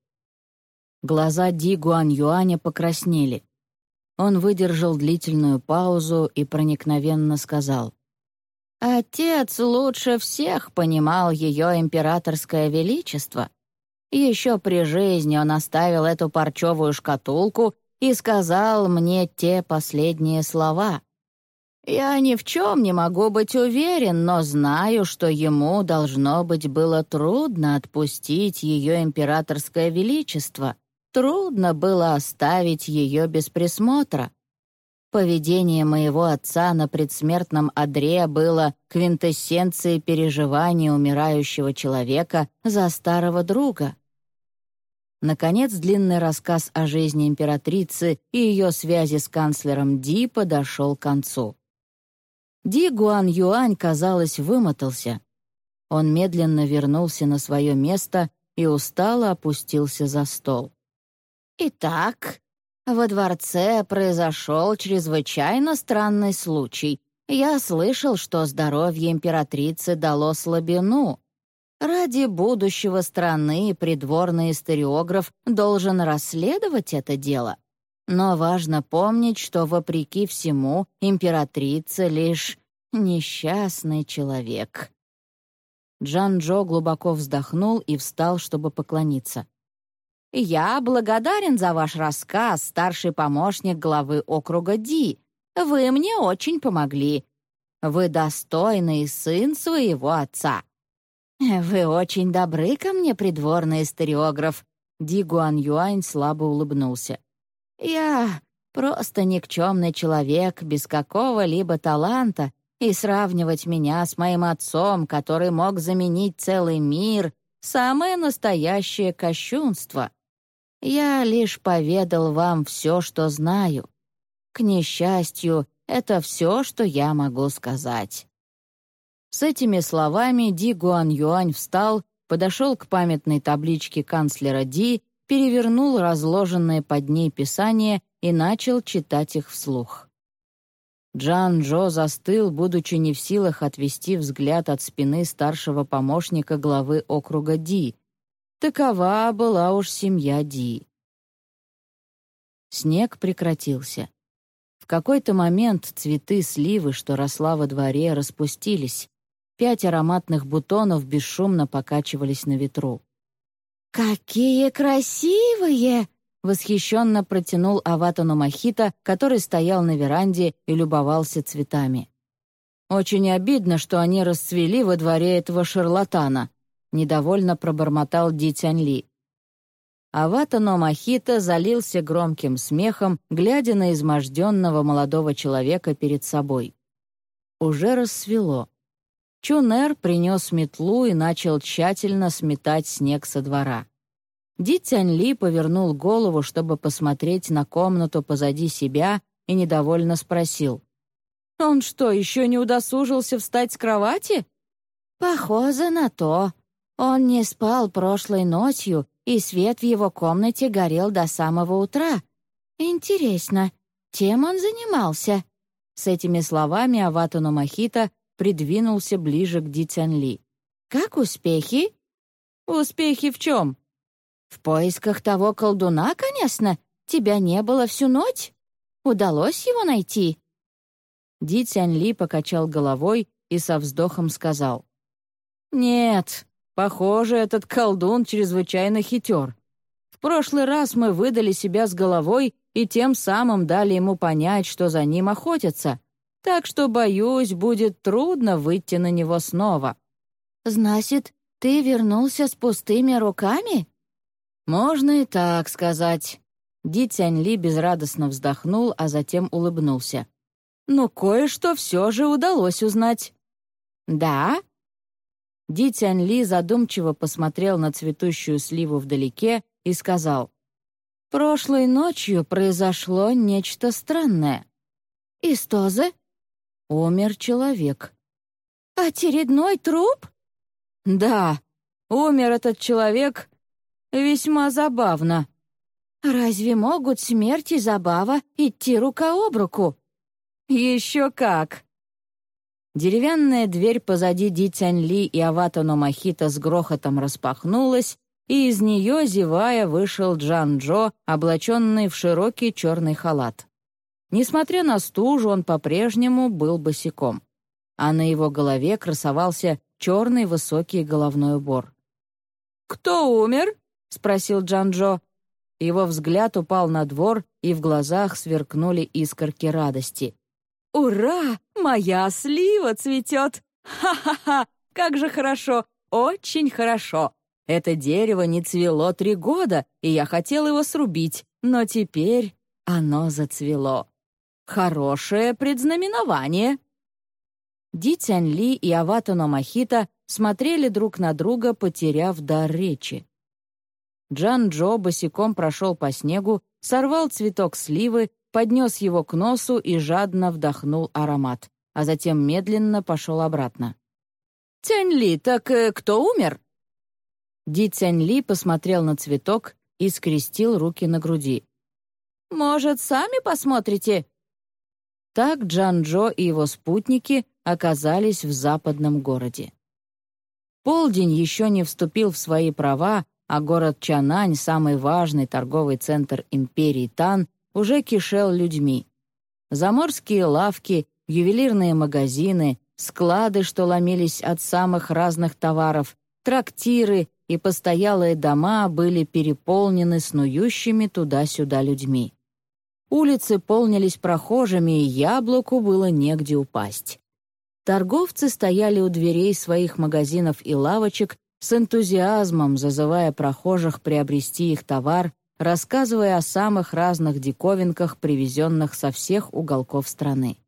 Глаза Ди Гуан Юаня покраснели. Он выдержал длительную паузу и проникновенно сказал. Отец лучше всех понимал ее императорское величество. Еще при жизни он оставил эту парчевую шкатулку и сказал мне те последние слова. Я ни в чем не могу быть уверен, но знаю, что ему, должно быть, было трудно отпустить ее императорское величество. Трудно было оставить ее без присмотра. Поведение моего отца на предсмертном одре было квинтэссенцией переживаний умирающего человека за старого друга. Наконец, длинный рассказ о жизни императрицы и ее связи с канцлером Ди подошел к концу. Ди Гуан Юань, казалось, вымотался. Он медленно вернулся на свое место и устало опустился за стол. «Итак, во дворце произошел чрезвычайно странный случай. Я слышал, что здоровье императрицы дало слабину. Ради будущего страны придворный историограф должен расследовать это дело. Но важно помнить, что, вопреки всему, императрица лишь несчастный человек. Джан-Джо глубоко вздохнул и встал, чтобы поклониться. «Я благодарен за ваш рассказ, старший помощник главы округа Ди. Вы мне очень помогли. Вы достойный сын своего отца». «Вы очень добры ко мне, придворный историограф», Ди Гуан Юань слабо улыбнулся. Я просто никчемный человек без какого-либо таланта, и сравнивать меня с моим отцом, который мог заменить целый мир, самое настоящее кощунство. Я лишь поведал вам все, что знаю. К несчастью, это все, что я могу сказать». С этими словами Ди Гуан Юань встал, подошел к памятной табличке канцлера Ди перевернул разложенные под ней писания и начал читать их вслух. Джан Джо застыл, будучи не в силах отвести взгляд от спины старшего помощника главы округа Ди. Такова была уж семья Ди. Снег прекратился. В какой-то момент цветы сливы, что росла во дворе, распустились. Пять ароматных бутонов бесшумно покачивались на ветру. «Какие красивые!» — восхищенно протянул Аватану Махита, который стоял на веранде и любовался цветами. «Очень обидно, что они расцвели во дворе этого шарлатана», — недовольно пробормотал Ди Тяньли. Аватано Махита залился громким смехом, глядя на изможденного молодого человека перед собой. Уже рассвело. Чунер принес метлу и начал тщательно сметать снег со двора. Ди Ли повернул голову, чтобы посмотреть на комнату позади себя, и недовольно спросил. «Он что, еще не удосужился встать с кровати?» «Похоже на то. Он не спал прошлой ночью, и свет в его комнате горел до самого утра. Интересно, чем он занимался?» С этими словами Аватану Махита придвинулся ближе к Ди Ли. «Как успехи?» «Успехи в чем?» «В поисках того колдуна, конечно. Тебя не было всю ночь. Удалось его найти?» Ди Ли покачал головой и со вздохом сказал. «Нет, похоже, этот колдун чрезвычайно хитер. В прошлый раз мы выдали себя с головой и тем самым дали ему понять, что за ним охотятся так что, боюсь, будет трудно выйти на него снова». «Значит, ты вернулся с пустыми руками?» «Можно и так сказать». Ди Ли безрадостно вздохнул, а затем улыбнулся. «Но кое-что все же удалось узнать». «Да?» Ди Ли задумчиво посмотрел на цветущую сливу вдалеке и сказал, «Прошлой ночью произошло нечто странное». «Истозы?» Умер человек. «Очередной труп?» «Да, умер этот человек весьма забавно». «Разве могут смерть и забава идти рука об руку?» «Еще как!» Деревянная дверь позади Ди Ли и Аватано Махита с грохотом распахнулась, и из нее, зевая, вышел Джан Джо, облаченный в широкий черный халат. Несмотря на стужу, он по-прежнему был босиком, а на его голове красовался черный высокий головной убор. «Кто умер?» — спросил Джанжо. Его взгляд упал на двор, и в глазах сверкнули искорки радости. «Ура! Моя слива цветет! Ха-ха-ха! Как же хорошо! Очень хорошо! Это дерево не цвело три года, и я хотел его срубить, но теперь оно зацвело. Хорошее предзнаменование!» Ди Цянь Ли и Аватано Махита смотрели друг на друга, потеряв дар речи. Джан Джо босиком прошел по снегу, сорвал цветок сливы, поднес его к носу и жадно вдохнул аромат, а затем медленно пошел обратно. «Тянь Ли, так э, кто умер?» Ди Цянь Ли посмотрел на цветок и скрестил руки на груди. «Может, сами посмотрите?» Так Джан Джо и его спутники оказались в западном городе. Полдень еще не вступил в свои права, а город Чанань, самый важный торговый центр империи Тан, уже кишел людьми. Заморские лавки, ювелирные магазины, склады, что ломились от самых разных товаров, трактиры и постоялые дома были переполнены снующими туда-сюда людьми. Улицы полнились прохожими, и яблоку было негде упасть. Торговцы стояли у дверей своих магазинов и лавочек с энтузиазмом, зазывая прохожих приобрести их товар, рассказывая о самых разных диковинках, привезенных со всех уголков страны.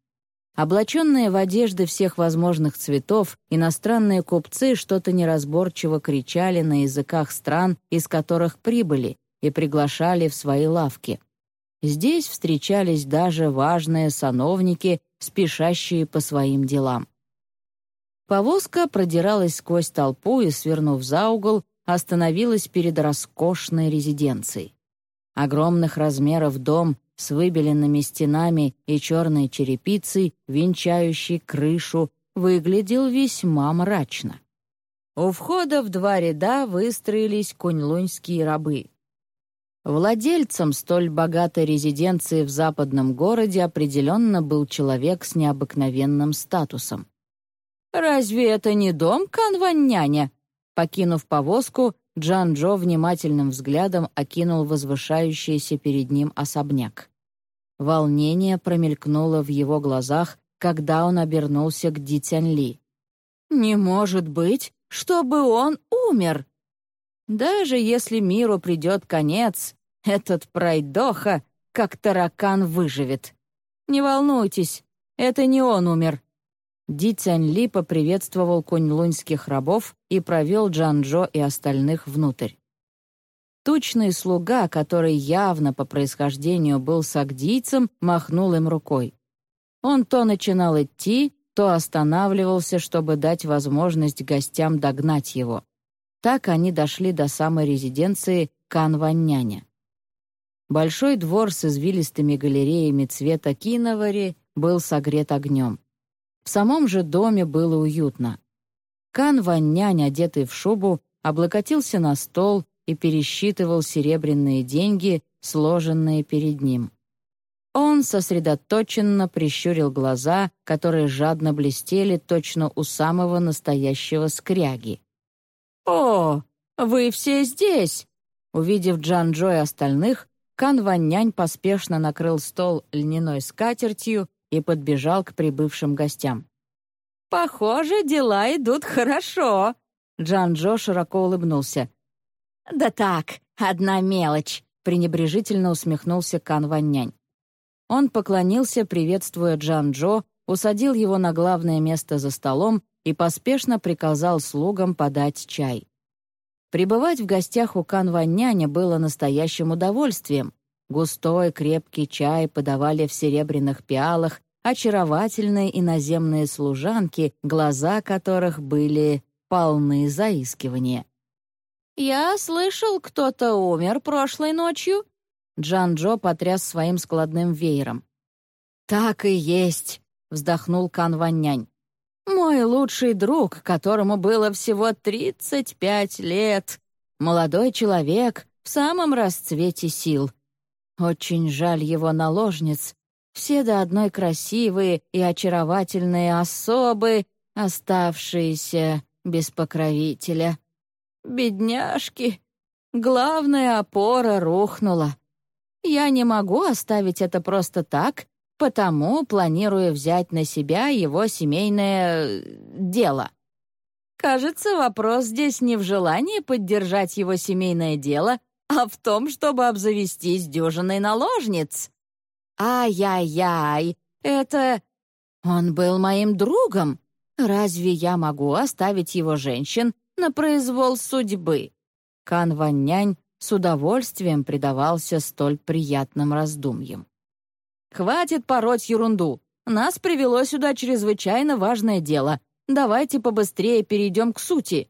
Облаченные в одежды всех возможных цветов, иностранные купцы что-то неразборчиво кричали на языках стран, из которых прибыли, и приглашали в свои лавки. Здесь встречались даже важные сановники, спешащие по своим делам. Повозка продиралась сквозь толпу и, свернув за угол, остановилась перед роскошной резиденцией. Огромных размеров дом с выбеленными стенами и черной черепицей, венчающей крышу, выглядел весьма мрачно. У входа в два ряда выстроились куньлуньские рабы. Владельцем столь богатой резиденции в западном городе определенно был человек с необыкновенным статусом. «Разве это не дом Канваняня?» Покинув повозку, Джан Джо внимательным взглядом окинул возвышающийся перед ним особняк. Волнение промелькнуло в его глазах, когда он обернулся к Ди Ли. «Не может быть, чтобы он умер!» Даже если миру придет конец, этот пройдоха, как таракан, выживет. Не волнуйтесь, это не он умер. Ди Цянь Ли поприветствовал кунь-луньских рабов и провел Джан-Джо и остальных внутрь. Тучный слуга, который явно по происхождению был сагдийцем, махнул им рукой. Он то начинал идти, то останавливался, чтобы дать возможность гостям догнать его. Так они дошли до самой резиденции Канваняня. Большой двор с извилистыми галереями цвета киновари был согрет огнем. В самом же доме было уютно. Канванянь, одетый в шубу, облокотился на стол и пересчитывал серебряные деньги, сложенные перед ним. Он сосредоточенно прищурил глаза, которые жадно блестели точно у самого настоящего скряги. «О, вы все здесь!» Увидев Джан-Джо и остальных, Кан Ваннянь поспешно накрыл стол льняной скатертью и подбежал к прибывшим гостям. «Похоже, дела идут хорошо!» Джан-Джо широко улыбнулся. «Да так, одна мелочь!» — пренебрежительно усмехнулся Кан Ваннянь. Он поклонился, приветствуя Джан-Джо, усадил его на главное место за столом и поспешно приказал слугам подать чай. Пребывать в гостях у Канваняня было настоящим удовольствием. Густой крепкий чай подавали в серебряных пиалах очаровательные иноземные служанки, глаза которых были полны заискивания. «Я слышал, кто-то умер прошлой ночью?» Джан-Джо потряс своим складным веером. «Так и есть», — вздохнул Кан Ваннянь. Мой лучший друг, которому было всего 35 лет. Молодой человек в самом расцвете сил. Очень жаль его наложниц. Все до одной красивые и очаровательные особы, оставшиеся без покровителя. Бедняжки! Главная опора рухнула. Я не могу оставить это просто так, потому планирую взять на себя его семейное... Э, дело. Кажется, вопрос здесь не в желании поддержать его семейное дело, а в том, чтобы обзавестись дюжиной наложниц. Ай-яй-яй, это... Он был моим другом. Разве я могу оставить его женщин на произвол судьбы? Кан Ваннянь с удовольствием предавался столь приятным раздумьям. «Хватит пороть ерунду. Нас привело сюда чрезвычайно важное дело. Давайте побыстрее перейдем к сути».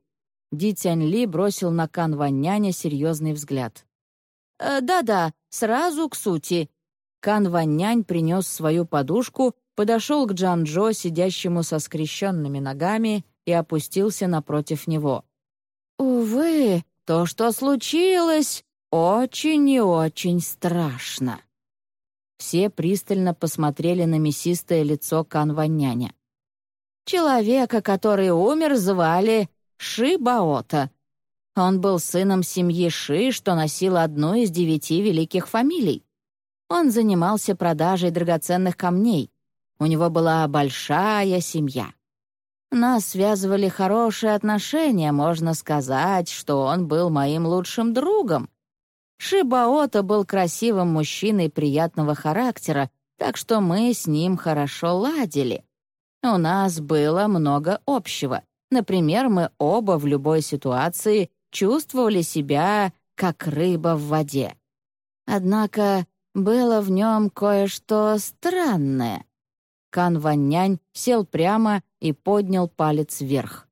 Ди Тянь Ли бросил на Кан Ванняня серьезный взгляд. «Э, «Да-да, сразу к сути». Кан Ваннянь принес свою подушку, подошел к Джан Джо, сидящему со скрещенными ногами, и опустился напротив него. «Увы, то, что случилось, очень и очень страшно». Все пристально посмотрели на мясистое лицо Канваняня. Человека, который умер, звали Ши Баота. Он был сыном семьи Ши, что носил одну из девяти великих фамилий. Он занимался продажей драгоценных камней. У него была большая семья. Нас связывали хорошие отношения, можно сказать, что он был моим лучшим другом. Шибаота был красивым мужчиной приятного характера, так что мы с ним хорошо ладили. У нас было много общего. Например, мы оба в любой ситуации чувствовали себя как рыба в воде. Однако было в нем кое-что странное. Кан Ваннянь сел прямо и поднял палец вверх.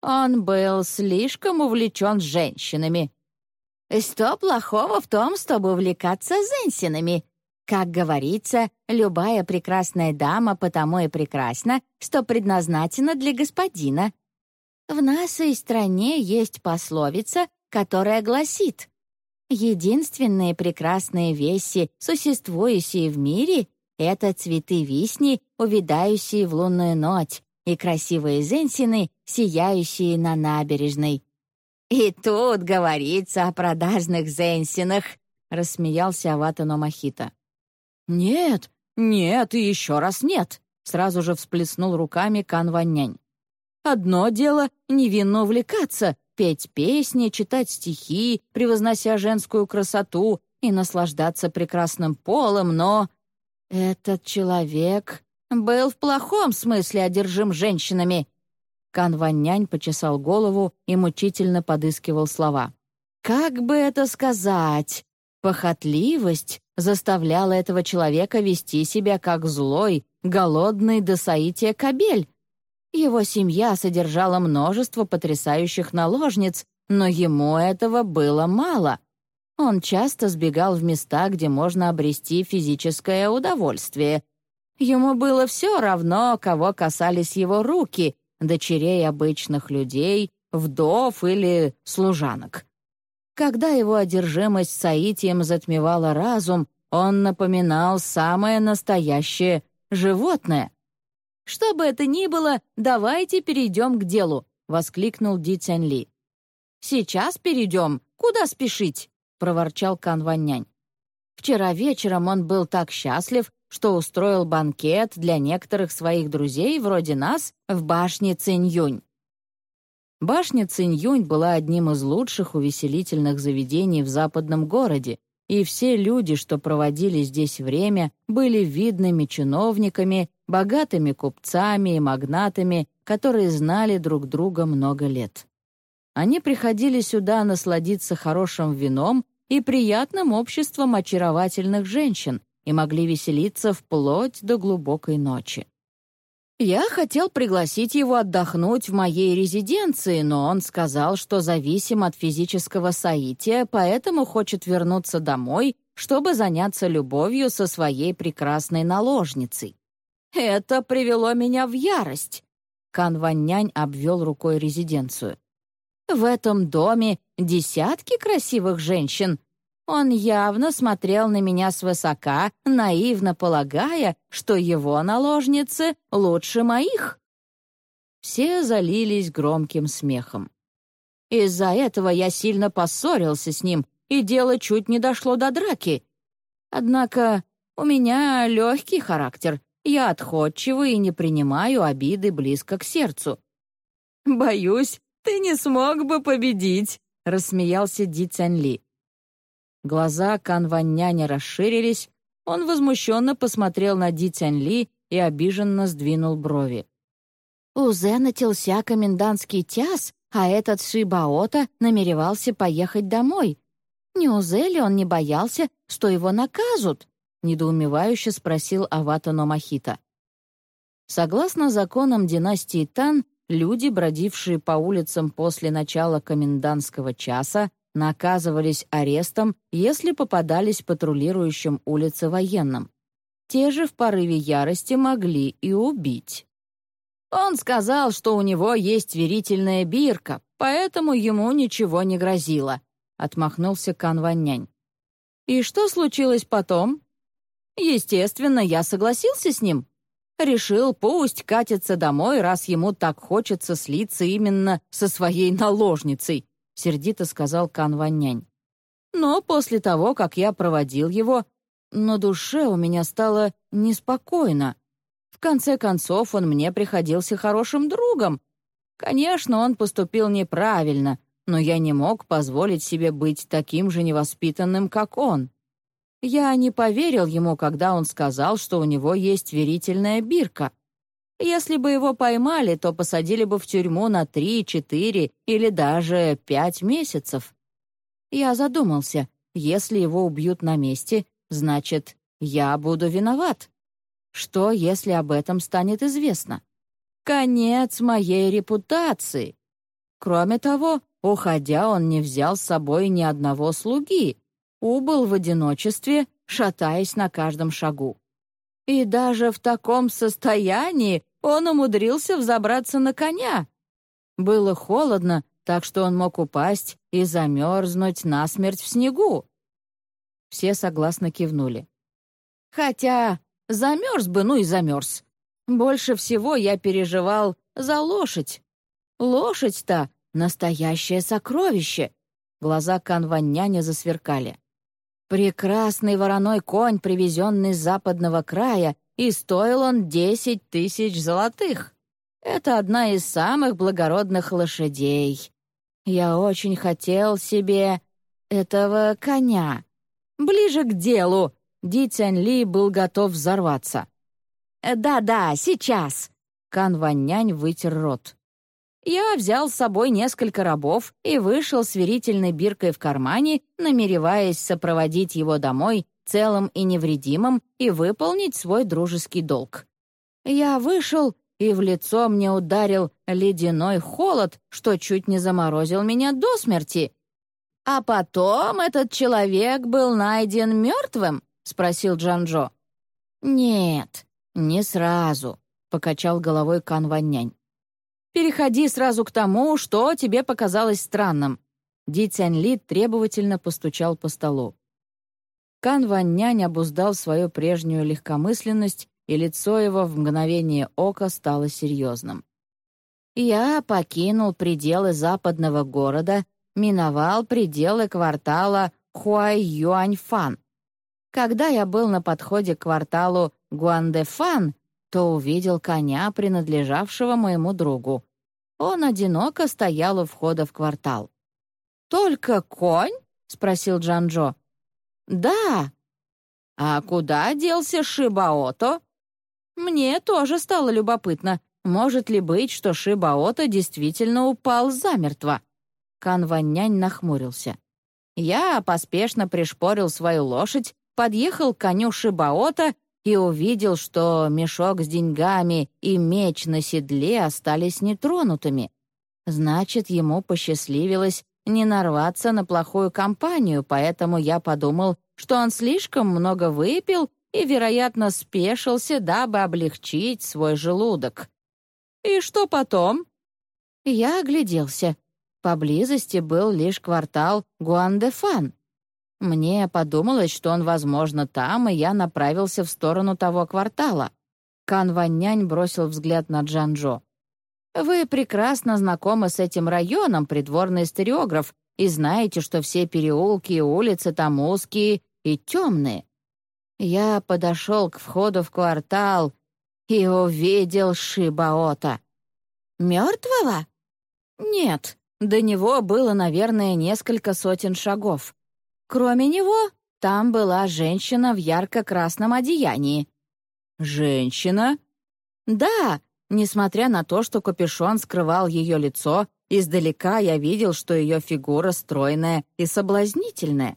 Он был слишком увлечен женщинами. Что плохого в том, чтобы увлекаться женщинами? Как говорится, любая прекрасная дама потому и прекрасна, что предназначена для господина. В нашей стране есть пословица, которая гласит «Единственные прекрасные вещи, существующие в мире, это цветы вишни, увядающие в лунную ночь, и красивые зенсины, сияющие на набережной. «И тут говорится о продажных зенсинах», — рассмеялся Аватано Махита. «Нет, нет и еще раз нет», — сразу же всплеснул руками Кан. «Одно дело — невинно увлекаться, петь песни, читать стихи, превознося женскую красоту и наслаждаться прекрасным полом, но этот человек был в плохом смысле одержим женщинами. Кан почесал голову и мучительно подыскивал слова. Как бы это сказать? Похотливость заставляла этого человека вести себя как злой, голодный до соития кобель. Его семья содержала множество потрясающих наложниц, но ему этого было мало. Он часто сбегал в места, где можно обрести физическое удовольствие. Ему было все равно, кого касались его руки, дочерей обычных людей, вдов или служанок. Когда его одержимость Саитием затмевала разум, он напоминал самое настоящее животное. «Что бы это ни было, давайте перейдем к делу», — воскликнул Ди Цянь Ли. «Сейчас перейдем. Куда спешить?» — проворчал Кан Ваннянь. Вчера вечером он был так счастлив, что устроил банкет для некоторых своих друзей, вроде нас, в башне Цинь-Юнь. Башня Цинь-Юнь была одним из лучших увеселительных заведений в западном городе, и все люди, что проводили здесь время, были видными чиновниками, богатыми купцами и магнатами, которые знали друг друга много лет. Они приходили сюда насладиться хорошим вином и приятным обществом очаровательных женщин и могли веселиться вплоть до глубокой ночи. Я хотел пригласить его отдохнуть в моей резиденции, но он сказал, что зависим от физического соития, поэтому хочет вернуться домой, чтобы заняться любовью со своей прекрасной наложницей. Это привело меня в ярость. Кан обвел рукой резиденцию. В этом доме десятки красивых женщин. Он явно смотрел на меня свысока, наивно полагая, что его наложницы лучше моих. Все залились громким смехом. Из-за этого я сильно поссорился с ним, и дело чуть не дошло до драки. Однако у меня легкий характер, я отходчивый и не принимаю обиды близко к сердцу». «Боюсь, ты не смог бы победить», — рассмеялся Ди Цянли. Глаза Кан Ваняня расширились, он возмущенно посмотрел на Ди Цянли и обиженно сдвинул брови. «Узе начался комендантский час, а этот Шибаота намеревался поехать домой. Неужели он не боялся, что его накажут?» — недоумевающе спросил Авата Номахита. Согласно законам династии Тан, люди, бродившие по улицам после начала комендантского часа, наказывались арестом, если попадались патрулирующим улицы военным. Те же в порыве ярости могли и убить. Он сказал, что у него есть верительная бирка, поэтому ему ничего не грозило, отмахнулся Канваннянь. И что случилось потом? Естественно, я согласился с ним. Решил, пусть катится домой, раз ему так хочется слиться именно со своей наложницей, сердито сказал Канваннянь. Но после того, как я проводил его, на душе у меня стало неспокойно. В конце концов, он мне приходился хорошим другом. Конечно, он поступил неправильно, но я не мог позволить себе быть таким же невоспитанным, как он. Я не поверил ему, когда он сказал, что у него есть верительная бирка. Если бы его поймали, то посадили бы в тюрьму на три, четыре или даже пять месяцев. Я задумался, если его убьют на месте, значит, я буду виноват. Что, если об этом станет известно? Конец моей репутации. Кроме того, уходя, он не взял с собой ни одного слуги, убыл в одиночестве, шатаясь на каждом шагу. И даже в таком состоянии он умудрился взобраться на коня. Было холодно, так что он мог упасть и замерзнуть насмерть в снегу. Все согласно кивнули. Хотя замерз бы, ну и замерз. Больше всего я переживал за лошадь. Лошадь-то — настоящее сокровище. Глаза канваняня засверкали. Прекрасный вороной конь, привезенный с западного края, и стоил он десять тысяч золотых. Это одна из самых благородных лошадей. Я очень хотел себе этого коня. Ближе к делу. Ди Цянь Ли был готов взорваться. «Да-да, сейчас!» Кан Ваннянь вытер рот. Я взял с собой несколько рабов и вышел с верительной биркой в кармане, намереваясь сопроводить его домой целым и невредимым и выполнить свой дружеский долг. Я вышел, и в лицо мне ударил ледяной холод, что чуть не заморозил меня до смерти. «А потом этот человек был найден мертвым?» — спросил Джанжо. «Нет, не сразу», — покачал головой Кан. Переходи сразу к тому, что тебе показалось странным». Ди Цянь требовательно постучал по столу. Кан Ван Нянь обуздал свою прежнюю легкомысленность, и лицо его в мгновение ока стало серьезным. «Я покинул пределы западного города, миновал пределы квартала Хуай-Юаньфан. Когда я был на подходе к кварталу Гуандефан, то увидел коня, принадлежавшего моему другу. Он одиноко стоял у входа в квартал. «Только конь?» — спросил Джанжо. «Да». «А куда делся Шибаото?» «Мне тоже стало любопытно, может ли быть, что Шибаото действительно упал замертво?» Кан Ваннянь нахмурился. Я поспешно пришпорил свою лошадь, подъехал к коню Шибаота и увидел, что мешок с деньгами и меч на седле остались нетронутыми. Значит, ему посчастливилось не нарваться на плохую компанию, поэтому я подумал, что он слишком много выпил и, вероятно, спешился, дабы облегчить свой желудок. «И что потом?» Я огляделся. Поблизости был лишь квартал Гуандефан. Мне подумалось, что он, возможно, там, и я направился в сторону того квартала. Кан Ваннянь бросил взгляд на Джанжо. Вы прекрасно знакомы с этим районом, придворный стереограф, и знаете, что все переулки и улицы там узкие и темные. Я подошел к входу в квартал и увидел Шибаота. Мертвого? Нет, до него было, наверное, несколько сотен шагов. Кроме него, там была женщина в ярко-красном одеянии. «Женщина?» «Да, несмотря на то, что капюшон скрывал ее лицо, издалека я видел, что ее фигура стройная и соблазнительная.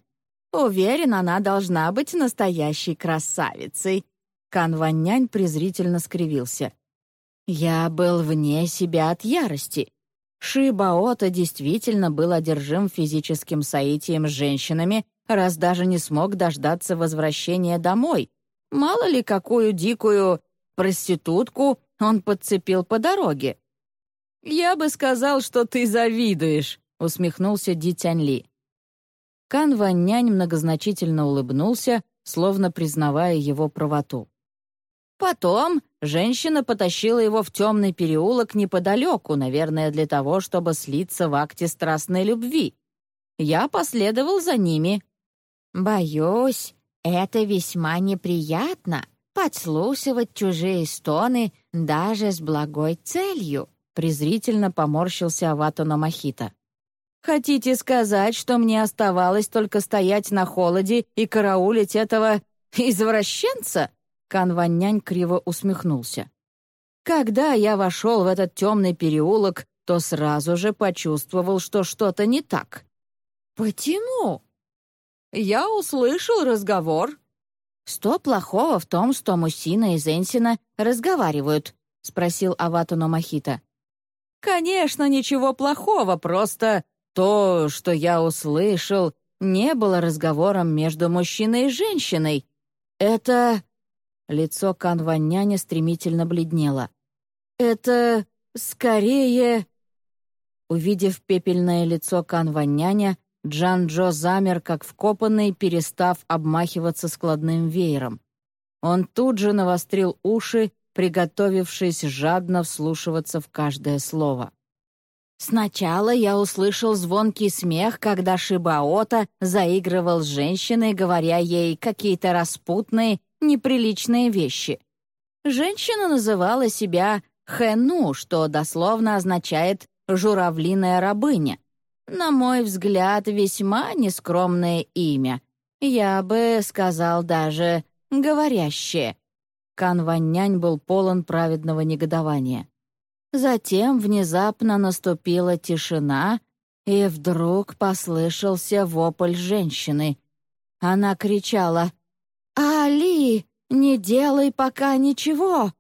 Уверен, она должна быть настоящей красавицей». Кан Ваннянь презрительно скривился. «Я был вне себя от ярости. Ши Баота действительно был одержим физическим соитием с женщинами, раз даже не смог дождаться возвращения домой. Мало ли, какую дикую проститутку он подцепил по дороге. «Я бы сказал, что ты завидуешь», — усмехнулся Ди Тяньли. Кан Ваннянь многозначительно улыбнулся, словно признавая его правоту. Потом женщина потащила его в темный переулок неподалеку, наверное, для того, чтобы слиться в акте страстной любви. Я последовал за ними. «Боюсь, это весьма неприятно — подслушивать чужие стоны даже с благой целью», — презрительно поморщился Аватуна Махита. Хотите сказать, что мне оставалось только стоять на холоде и караулить этого извращенца?» Канваннянь криво усмехнулся. «Когда я вошел в этот темный переулок, то сразу же почувствовал, что что-то не так». «Почему?» «Я услышал разговор». «Что плохого в том, что Мусина и Зенсина разговаривают?» — спросил Аватуно Махита. «Конечно, ничего плохого, просто то, что я услышал, не было разговором между мужчиной и женщиной. Это...» Лицо Канваняня стремительно бледнело. «Это... скорее...» Увидев пепельное лицо Канваняня, Джан-Джо замер, как вкопанный, перестав обмахиваться складным веером. Он тут же навострил уши, приготовившись жадно вслушиваться в каждое слово. Сначала я услышал звонкий смех, когда Шибаота заигрывал с женщиной, говоря ей какие-то распутные, неприличные вещи. Женщина называла себя Хэну, что дословно означает «журавлиная рабыня». На мой взгляд, весьма нескромное имя. Я бы сказал даже «говорящее». Кан был полон праведного негодования. Затем внезапно наступила тишина, и вдруг послышался вопль женщины. Она кричала «Али, не делай пока ничего!»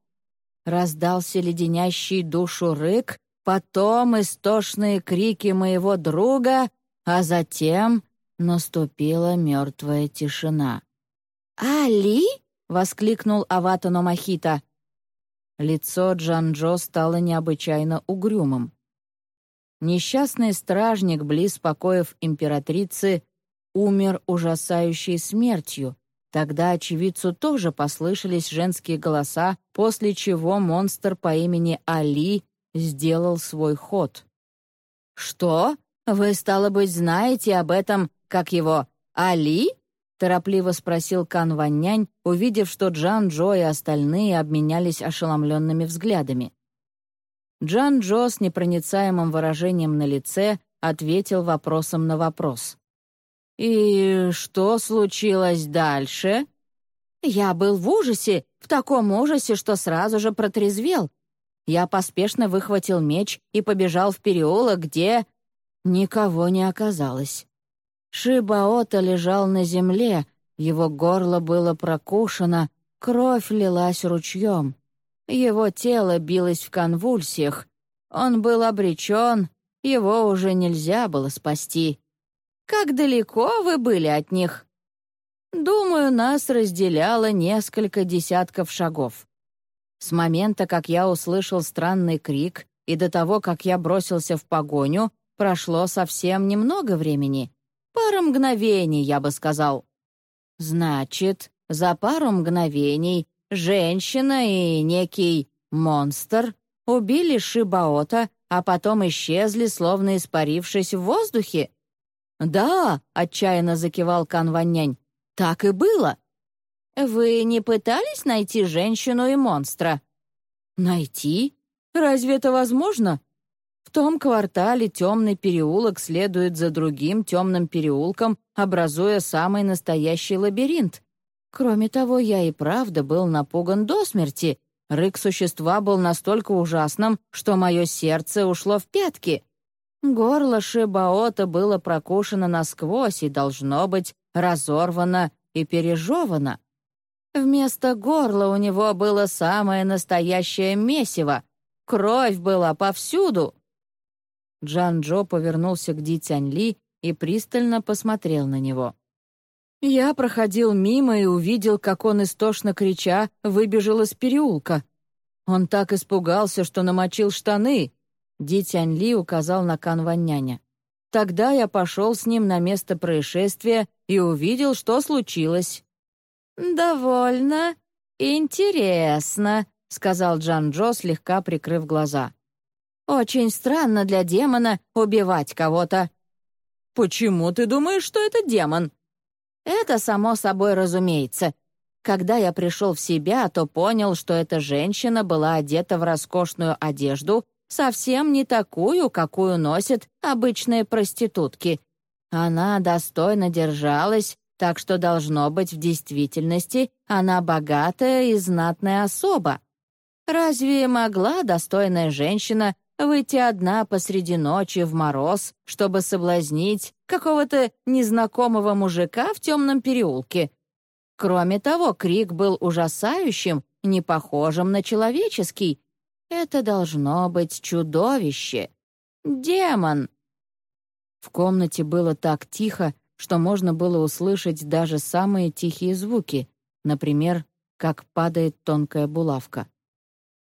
Раздался леденящий душу рык, потом истошные крики моего друга, а затем наступила мертвая тишина. «Али?» — воскликнул Аватано Махита. Лицо Джанжо стало необычайно угрюмым. Несчастный стражник близ покоев императрицы умер ужасающей смертью. Тогда очевидцу тоже послышались женские голоса, после чего монстр по имени Али сделал свой ход. «Что? Вы, стало быть, знаете об этом, как его, Али?» торопливо спросил Кан Ваннянь, увидев, что Джан Джо и остальные обменялись ошеломленными взглядами. Джан Джо с непроницаемым выражением на лице ответил вопросом на вопрос. «И что случилось дальше?» «Я был в ужасе, в таком ужасе, что сразу же протрезвел. Я поспешно выхватил меч и побежал в переулок, где...» Никого не оказалось. Шибаота лежал на земле, его горло было прокушено, кровь лилась ручьем. Его тело билось в конвульсиях. Он был обречен, его уже нельзя было спасти. Как далеко вы были от них? Думаю, нас разделяло несколько десятков шагов. С момента, как я услышал странный крик, и до того, как я бросился в погоню, прошло совсем немного времени. Пара мгновений, я бы сказал. Значит, за пару мгновений женщина и некий монстр убили Шибаота, а потом исчезли, словно испарившись в воздухе?» «Да», — отчаянно закивал Канваннянь, — «так и было». «Вы не пытались найти женщину и монстра?» «Найти? Разве это возможно?» В том квартале темный переулок следует за другим темным переулком, образуя самый настоящий лабиринт. Кроме того, я и правда был напуган до смерти. Рык существа был настолько ужасным, что мое сердце ушло в пятки. Горло Шибаота было прокушено насквозь и, должно быть, разорвано и пережевано. Вместо горла у него было самое настоящее месиво. Кровь была повсюду. Джан Джо повернулся к Ди Тянь Ли и пристально посмотрел на него. Я проходил мимо и увидел, как он истошно крича выбежал из переулка. Он так испугался, что намочил штаны. Ди Тянь Ли указал на Кан Ваняня. Тогда я пошел с ним на место происшествия и увидел, что случилось. «Довольно интересно», — сказал Джан Джо, слегка прикрыв глаза. «Очень странно для демона убивать кого-то». «Почему ты думаешь, что это демон?» Это само собой разумеется. Когда я пришел в себя, то понял, что эта женщина была одета в роскошную одежду, совсем не такую, какую носят обычные проститутки. Она достойно держалась, так что, должно быть, в действительности она богатая и знатная особа. Разве могла достойная женщина выйти одна посреди ночи в мороз, чтобы соблазнить какого-то незнакомого мужика в темном переулке. Кроме того, крик был ужасающим, не похожим на человеческий. Это должно быть чудовище. Демон. В комнате было так тихо, что можно было услышать даже самые тихие звуки, например, как падает тонкая булавка.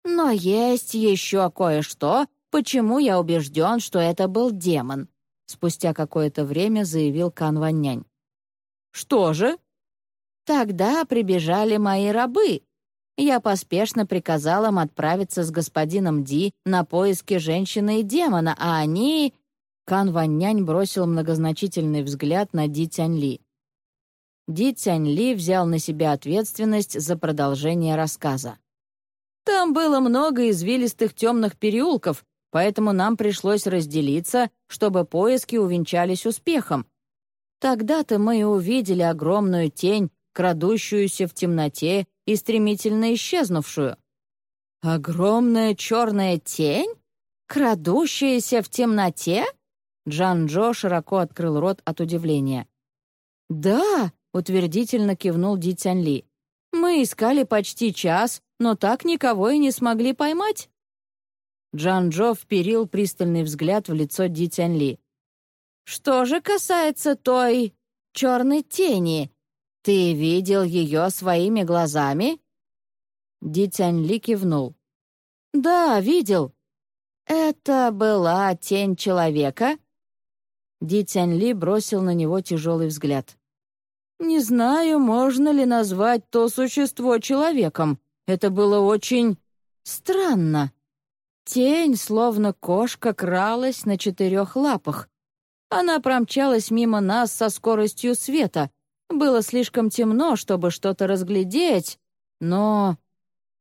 Но есть еще кое-что, почему я убежден, что это был демон», — спустя какое-то время заявил Кан Ваннянь. «Что же?» «Тогда прибежали мои рабы. Я поспешно приказал им отправиться с господином Ди на поиски женщины и демона, а они...» Кан Ваннянь бросил многозначительный взгляд на Ди Тяньли. Ди Тяньли взял на себя ответственность за продолжение рассказа. Там было много извилистых темных переулков, поэтому нам пришлось разделиться, чтобы поиски увенчались успехом. Тогда-то мы и увидели огромную тень, крадущуюся в темноте и стремительно исчезнувшую. «Огромная черная тень? Крадущаяся в темноте?» Джан-Джо широко открыл рот от удивления. «Да», — утвердительно кивнул Ди Цянь Ли. «Мы искали почти час, но так никого и не смогли поймать». Джан Джо вперил пристальный взгляд в лицо Ди Тянь Ли. «Что же касается той черной тени, ты видел ее своими глазами?» Ди Тянь Ли кивнул. «Да, видел. Это была тень человека?» Ди Тянь Ли бросил на него тяжелый взгляд. «Не знаю, можно ли назвать то существо человеком. Это было очень странно». Тень, словно кошка, кралась на четырех лапах. Она промчалась мимо нас со скоростью света. Было слишком темно, чтобы что-то разглядеть, но...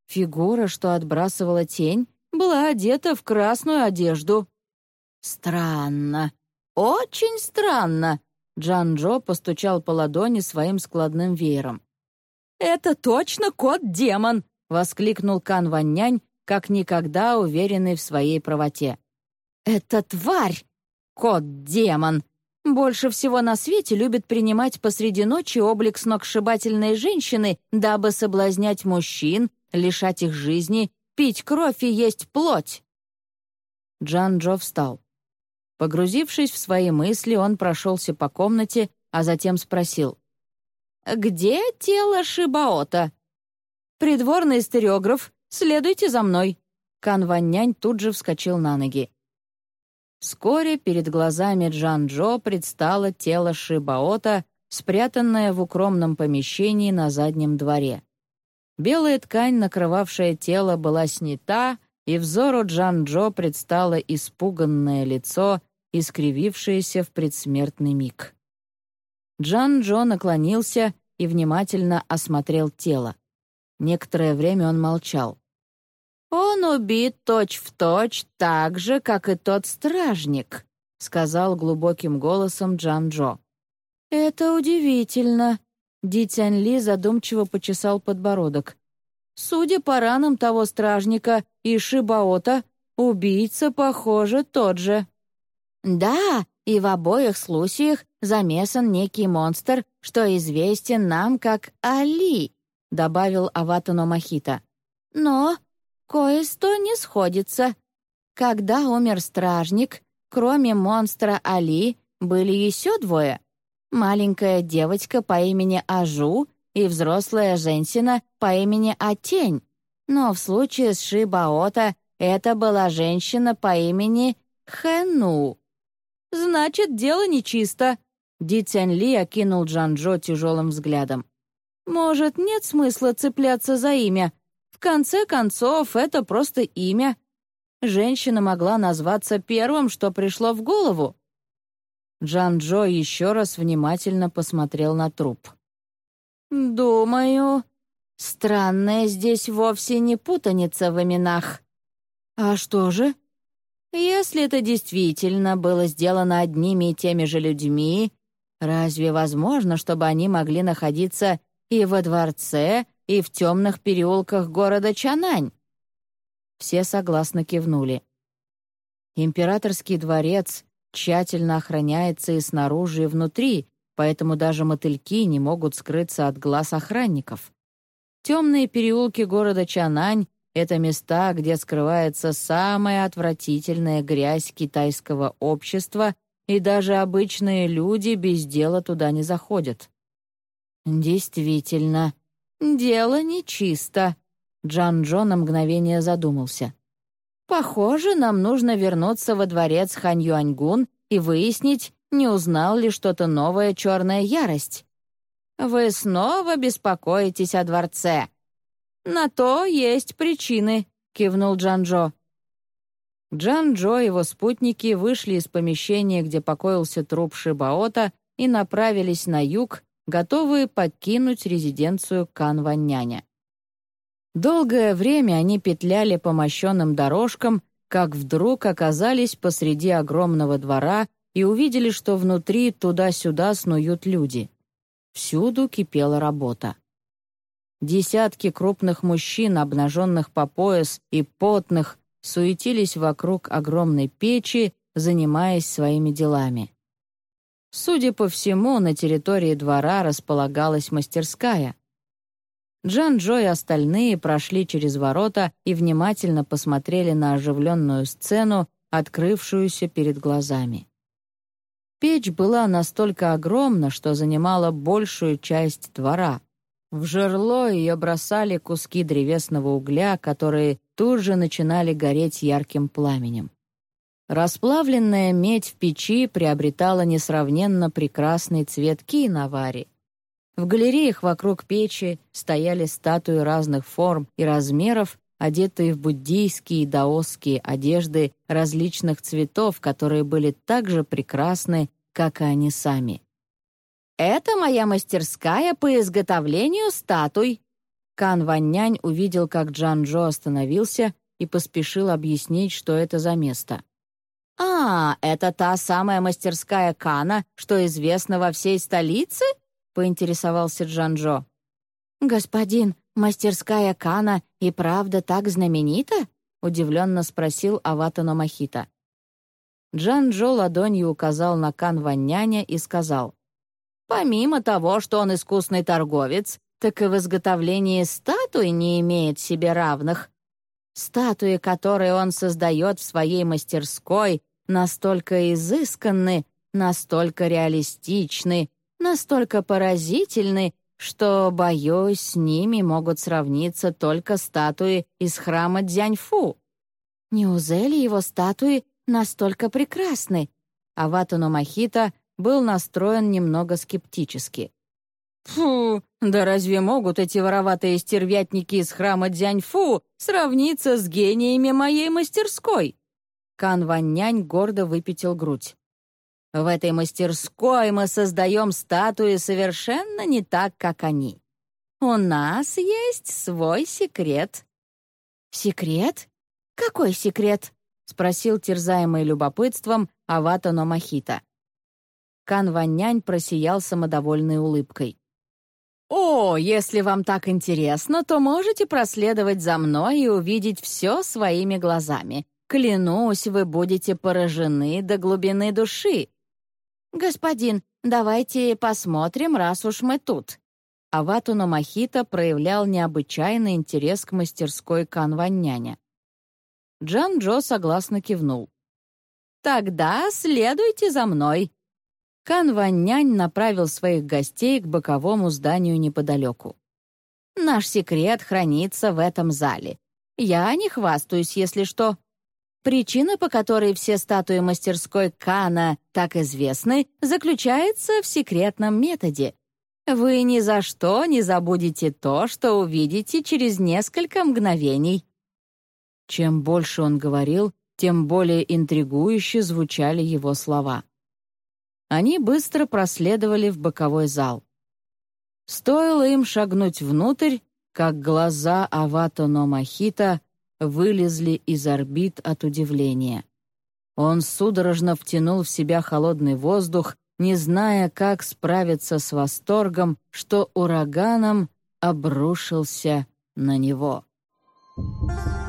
Фигура, что отбрасывала тень, была одета в красную одежду. «Странно, очень странно», — Джан-Джо постучал по ладони своим складным веером. «Это точно кот-демон!» — воскликнул Кан Ваннянь, как никогда уверенный в своей правоте. «Это тварь! Кот-демон! Больше всего на свете любит принимать посреди ночи облик сногсшибательной женщины, дабы соблазнять мужчин, лишать их жизни, пить кровь и есть плоть!» Джан Джо встал. Погрузившись в свои мысли, он прошелся по комнате, а затем спросил. «Где тело Шибаота?» «Придворный стереограф Следуйте за мной!» Кан Ваннянь тут же вскочил на ноги. Вскоре перед глазами Джан-Джо предстало тело Шибаота, спрятанное в укромном помещении на заднем дворе. Белая ткань, накрывавшая тело, была снята, и взору Джан-Джо предстало испуганное лицо, искривившееся в предсмертный миг. Джан-Джо наклонился и внимательно осмотрел тело. Некоторое время он молчал. «Он убит точь-в-точь точь так же, как и тот стражник», — сказал глубоким голосом Джан-Джо. «Это удивительно», — Ди Цянь Ли задумчиво почесал подбородок. «Судя по ранам того стражника и Шибаота, убийца, похоже, тот же». «Да, и в обоих случаях замесан некий монстр, что известен нам как Али», — добавил Аватано Махита. «Но кое-что не сходится. Когда умер стражник, кроме монстра Али, были еще двое. Маленькая девочка по имени Ажу и взрослая женщина по имени Атень. Но в случае с Шибаота это была женщина по имени Хэну. «Значит, дело нечисто», — Ди Цянь Ли окинул Джанжо тяжелым взглядом. «Может, нет смысла цепляться за имя? В конце концов, это просто имя. Женщина могла назваться первым, что пришло в голову». Джан-Джо еще раз внимательно посмотрел на труп. «Думаю, странная здесь вовсе не путаница в именах». «А что же?» «Если это действительно было сделано одними и теми же людьми, разве возможно, чтобы они могли находиться и во дворце, и в темных переулках города Чанань?» Все согласно кивнули. Императорский дворец тщательно охраняется и снаружи, и внутри, поэтому даже мотыльки не могут скрыться от глаз охранников. Темные переулки города Чанань — это места, где скрывается самая отвратительная грязь китайского общества, и даже обычные люди без дела туда не заходят. «Действительно, дело нечисто», — Джан Джо на мгновение задумался. Похоже, нам нужно вернуться во дворец Хань Юаньгун и выяснить, не узнал ли что-то новое черная ярость. Вы снова беспокоитесь о дворце. На то есть причины, кивнул Джанжо. Джан-Джо и его спутники вышли из помещения, где покоился труп Шибаота, и направились на юг, готовые покинуть резиденцию Канваняня. Долгое время они петляли по мощенным дорожкам, как вдруг оказались посреди огромного двора и увидели, что внутри туда-сюда снуют люди. Всюду кипела работа. Десятки крупных мужчин, обнаженных по пояс и потных, суетились вокруг огромной печи, занимаясь своими делами. Судя по всему, на территории двора располагалась мастерская — Джан Джо и остальные прошли через ворота и внимательно посмотрели на оживленную сцену, открывшуюся перед глазами. Печь была настолько огромна, что занимала большую часть двора. В жерло ее бросали куски древесного угля, которые тут же начинали гореть ярким пламенем. Расплавленная медь в печи приобретала несравненно прекрасный цвет киновари, в галереях вокруг печи стояли статуи разных форм и размеров, одетые в буддийские и даосские одежды различных цветов, которые были так же прекрасны, как и они сами. «Это моя мастерская по изготовлению статуй!» Кан Ваннянь увидел, как Джан Джо остановился и поспешил объяснить, что это за место. «А, это та самая мастерская Кана, что известна во всей столице?» поинтересовался Джанжо. «Господин, мастерская Кана и правда так знаменита?» — удивленно спросил Аватано Махита. Джанжо ладонью указал на Кан Ваняня и сказал, «Помимо того, что он искусный торговец, так и в изготовлении статуй не имеет себе равных. Статуи, которые он создает в своей мастерской, настолько изысканны, настолько реалистичны, настолько поразительны, что, боюсь, с ними могут сравниться только статуи из храма Дзяньфу. Неужели его статуи настолько прекрасны? Аватуно Махита был настроен немного скептически. Фу, да разве могут эти вороватые стервятники из храма Дзяньфу сравниться с гениями моей мастерской? Кан Ваннянь гордо выпятил грудь. В этой мастерской мы создаем статуи совершенно не так, как они. У нас есть свой секрет. Секрет? Какой секрет? спросил терзаемый любопытством Авата Номахита. Кан Ваннянь просиял самодовольной улыбкой. «О, если вам так интересно, то можете проследовать за мной и увидеть все своими глазами. Клянусь, вы будете поражены до глубины души». «Господин, давайте посмотрим, раз уж мы тут». Аватуна Махита проявлял необычайный интерес к мастерской канваняня. Джан Джо согласно кивнул. «Тогда следуйте за мной», Кан Ваннянь направил своих гостей к боковому зданию неподалеку. «Наш секрет хранится в этом зале. Я не хвастаюсь, если что. Причина, по которой все статуи мастерской Кана так известны, заключается в секретном методе. Вы ни за что не забудете то, что увидите через несколько мгновений». Чем больше он говорил, тем более интригующе звучали его слова. Они быстро проследовали в боковой зал. Стоило им шагнуть внутрь, как глаза Авато Номахита вылезли из орбит от удивления. Он судорожно втянул в себя холодный воздух, не зная, как справиться с восторгом, что ураганом обрушился на него. Thank you.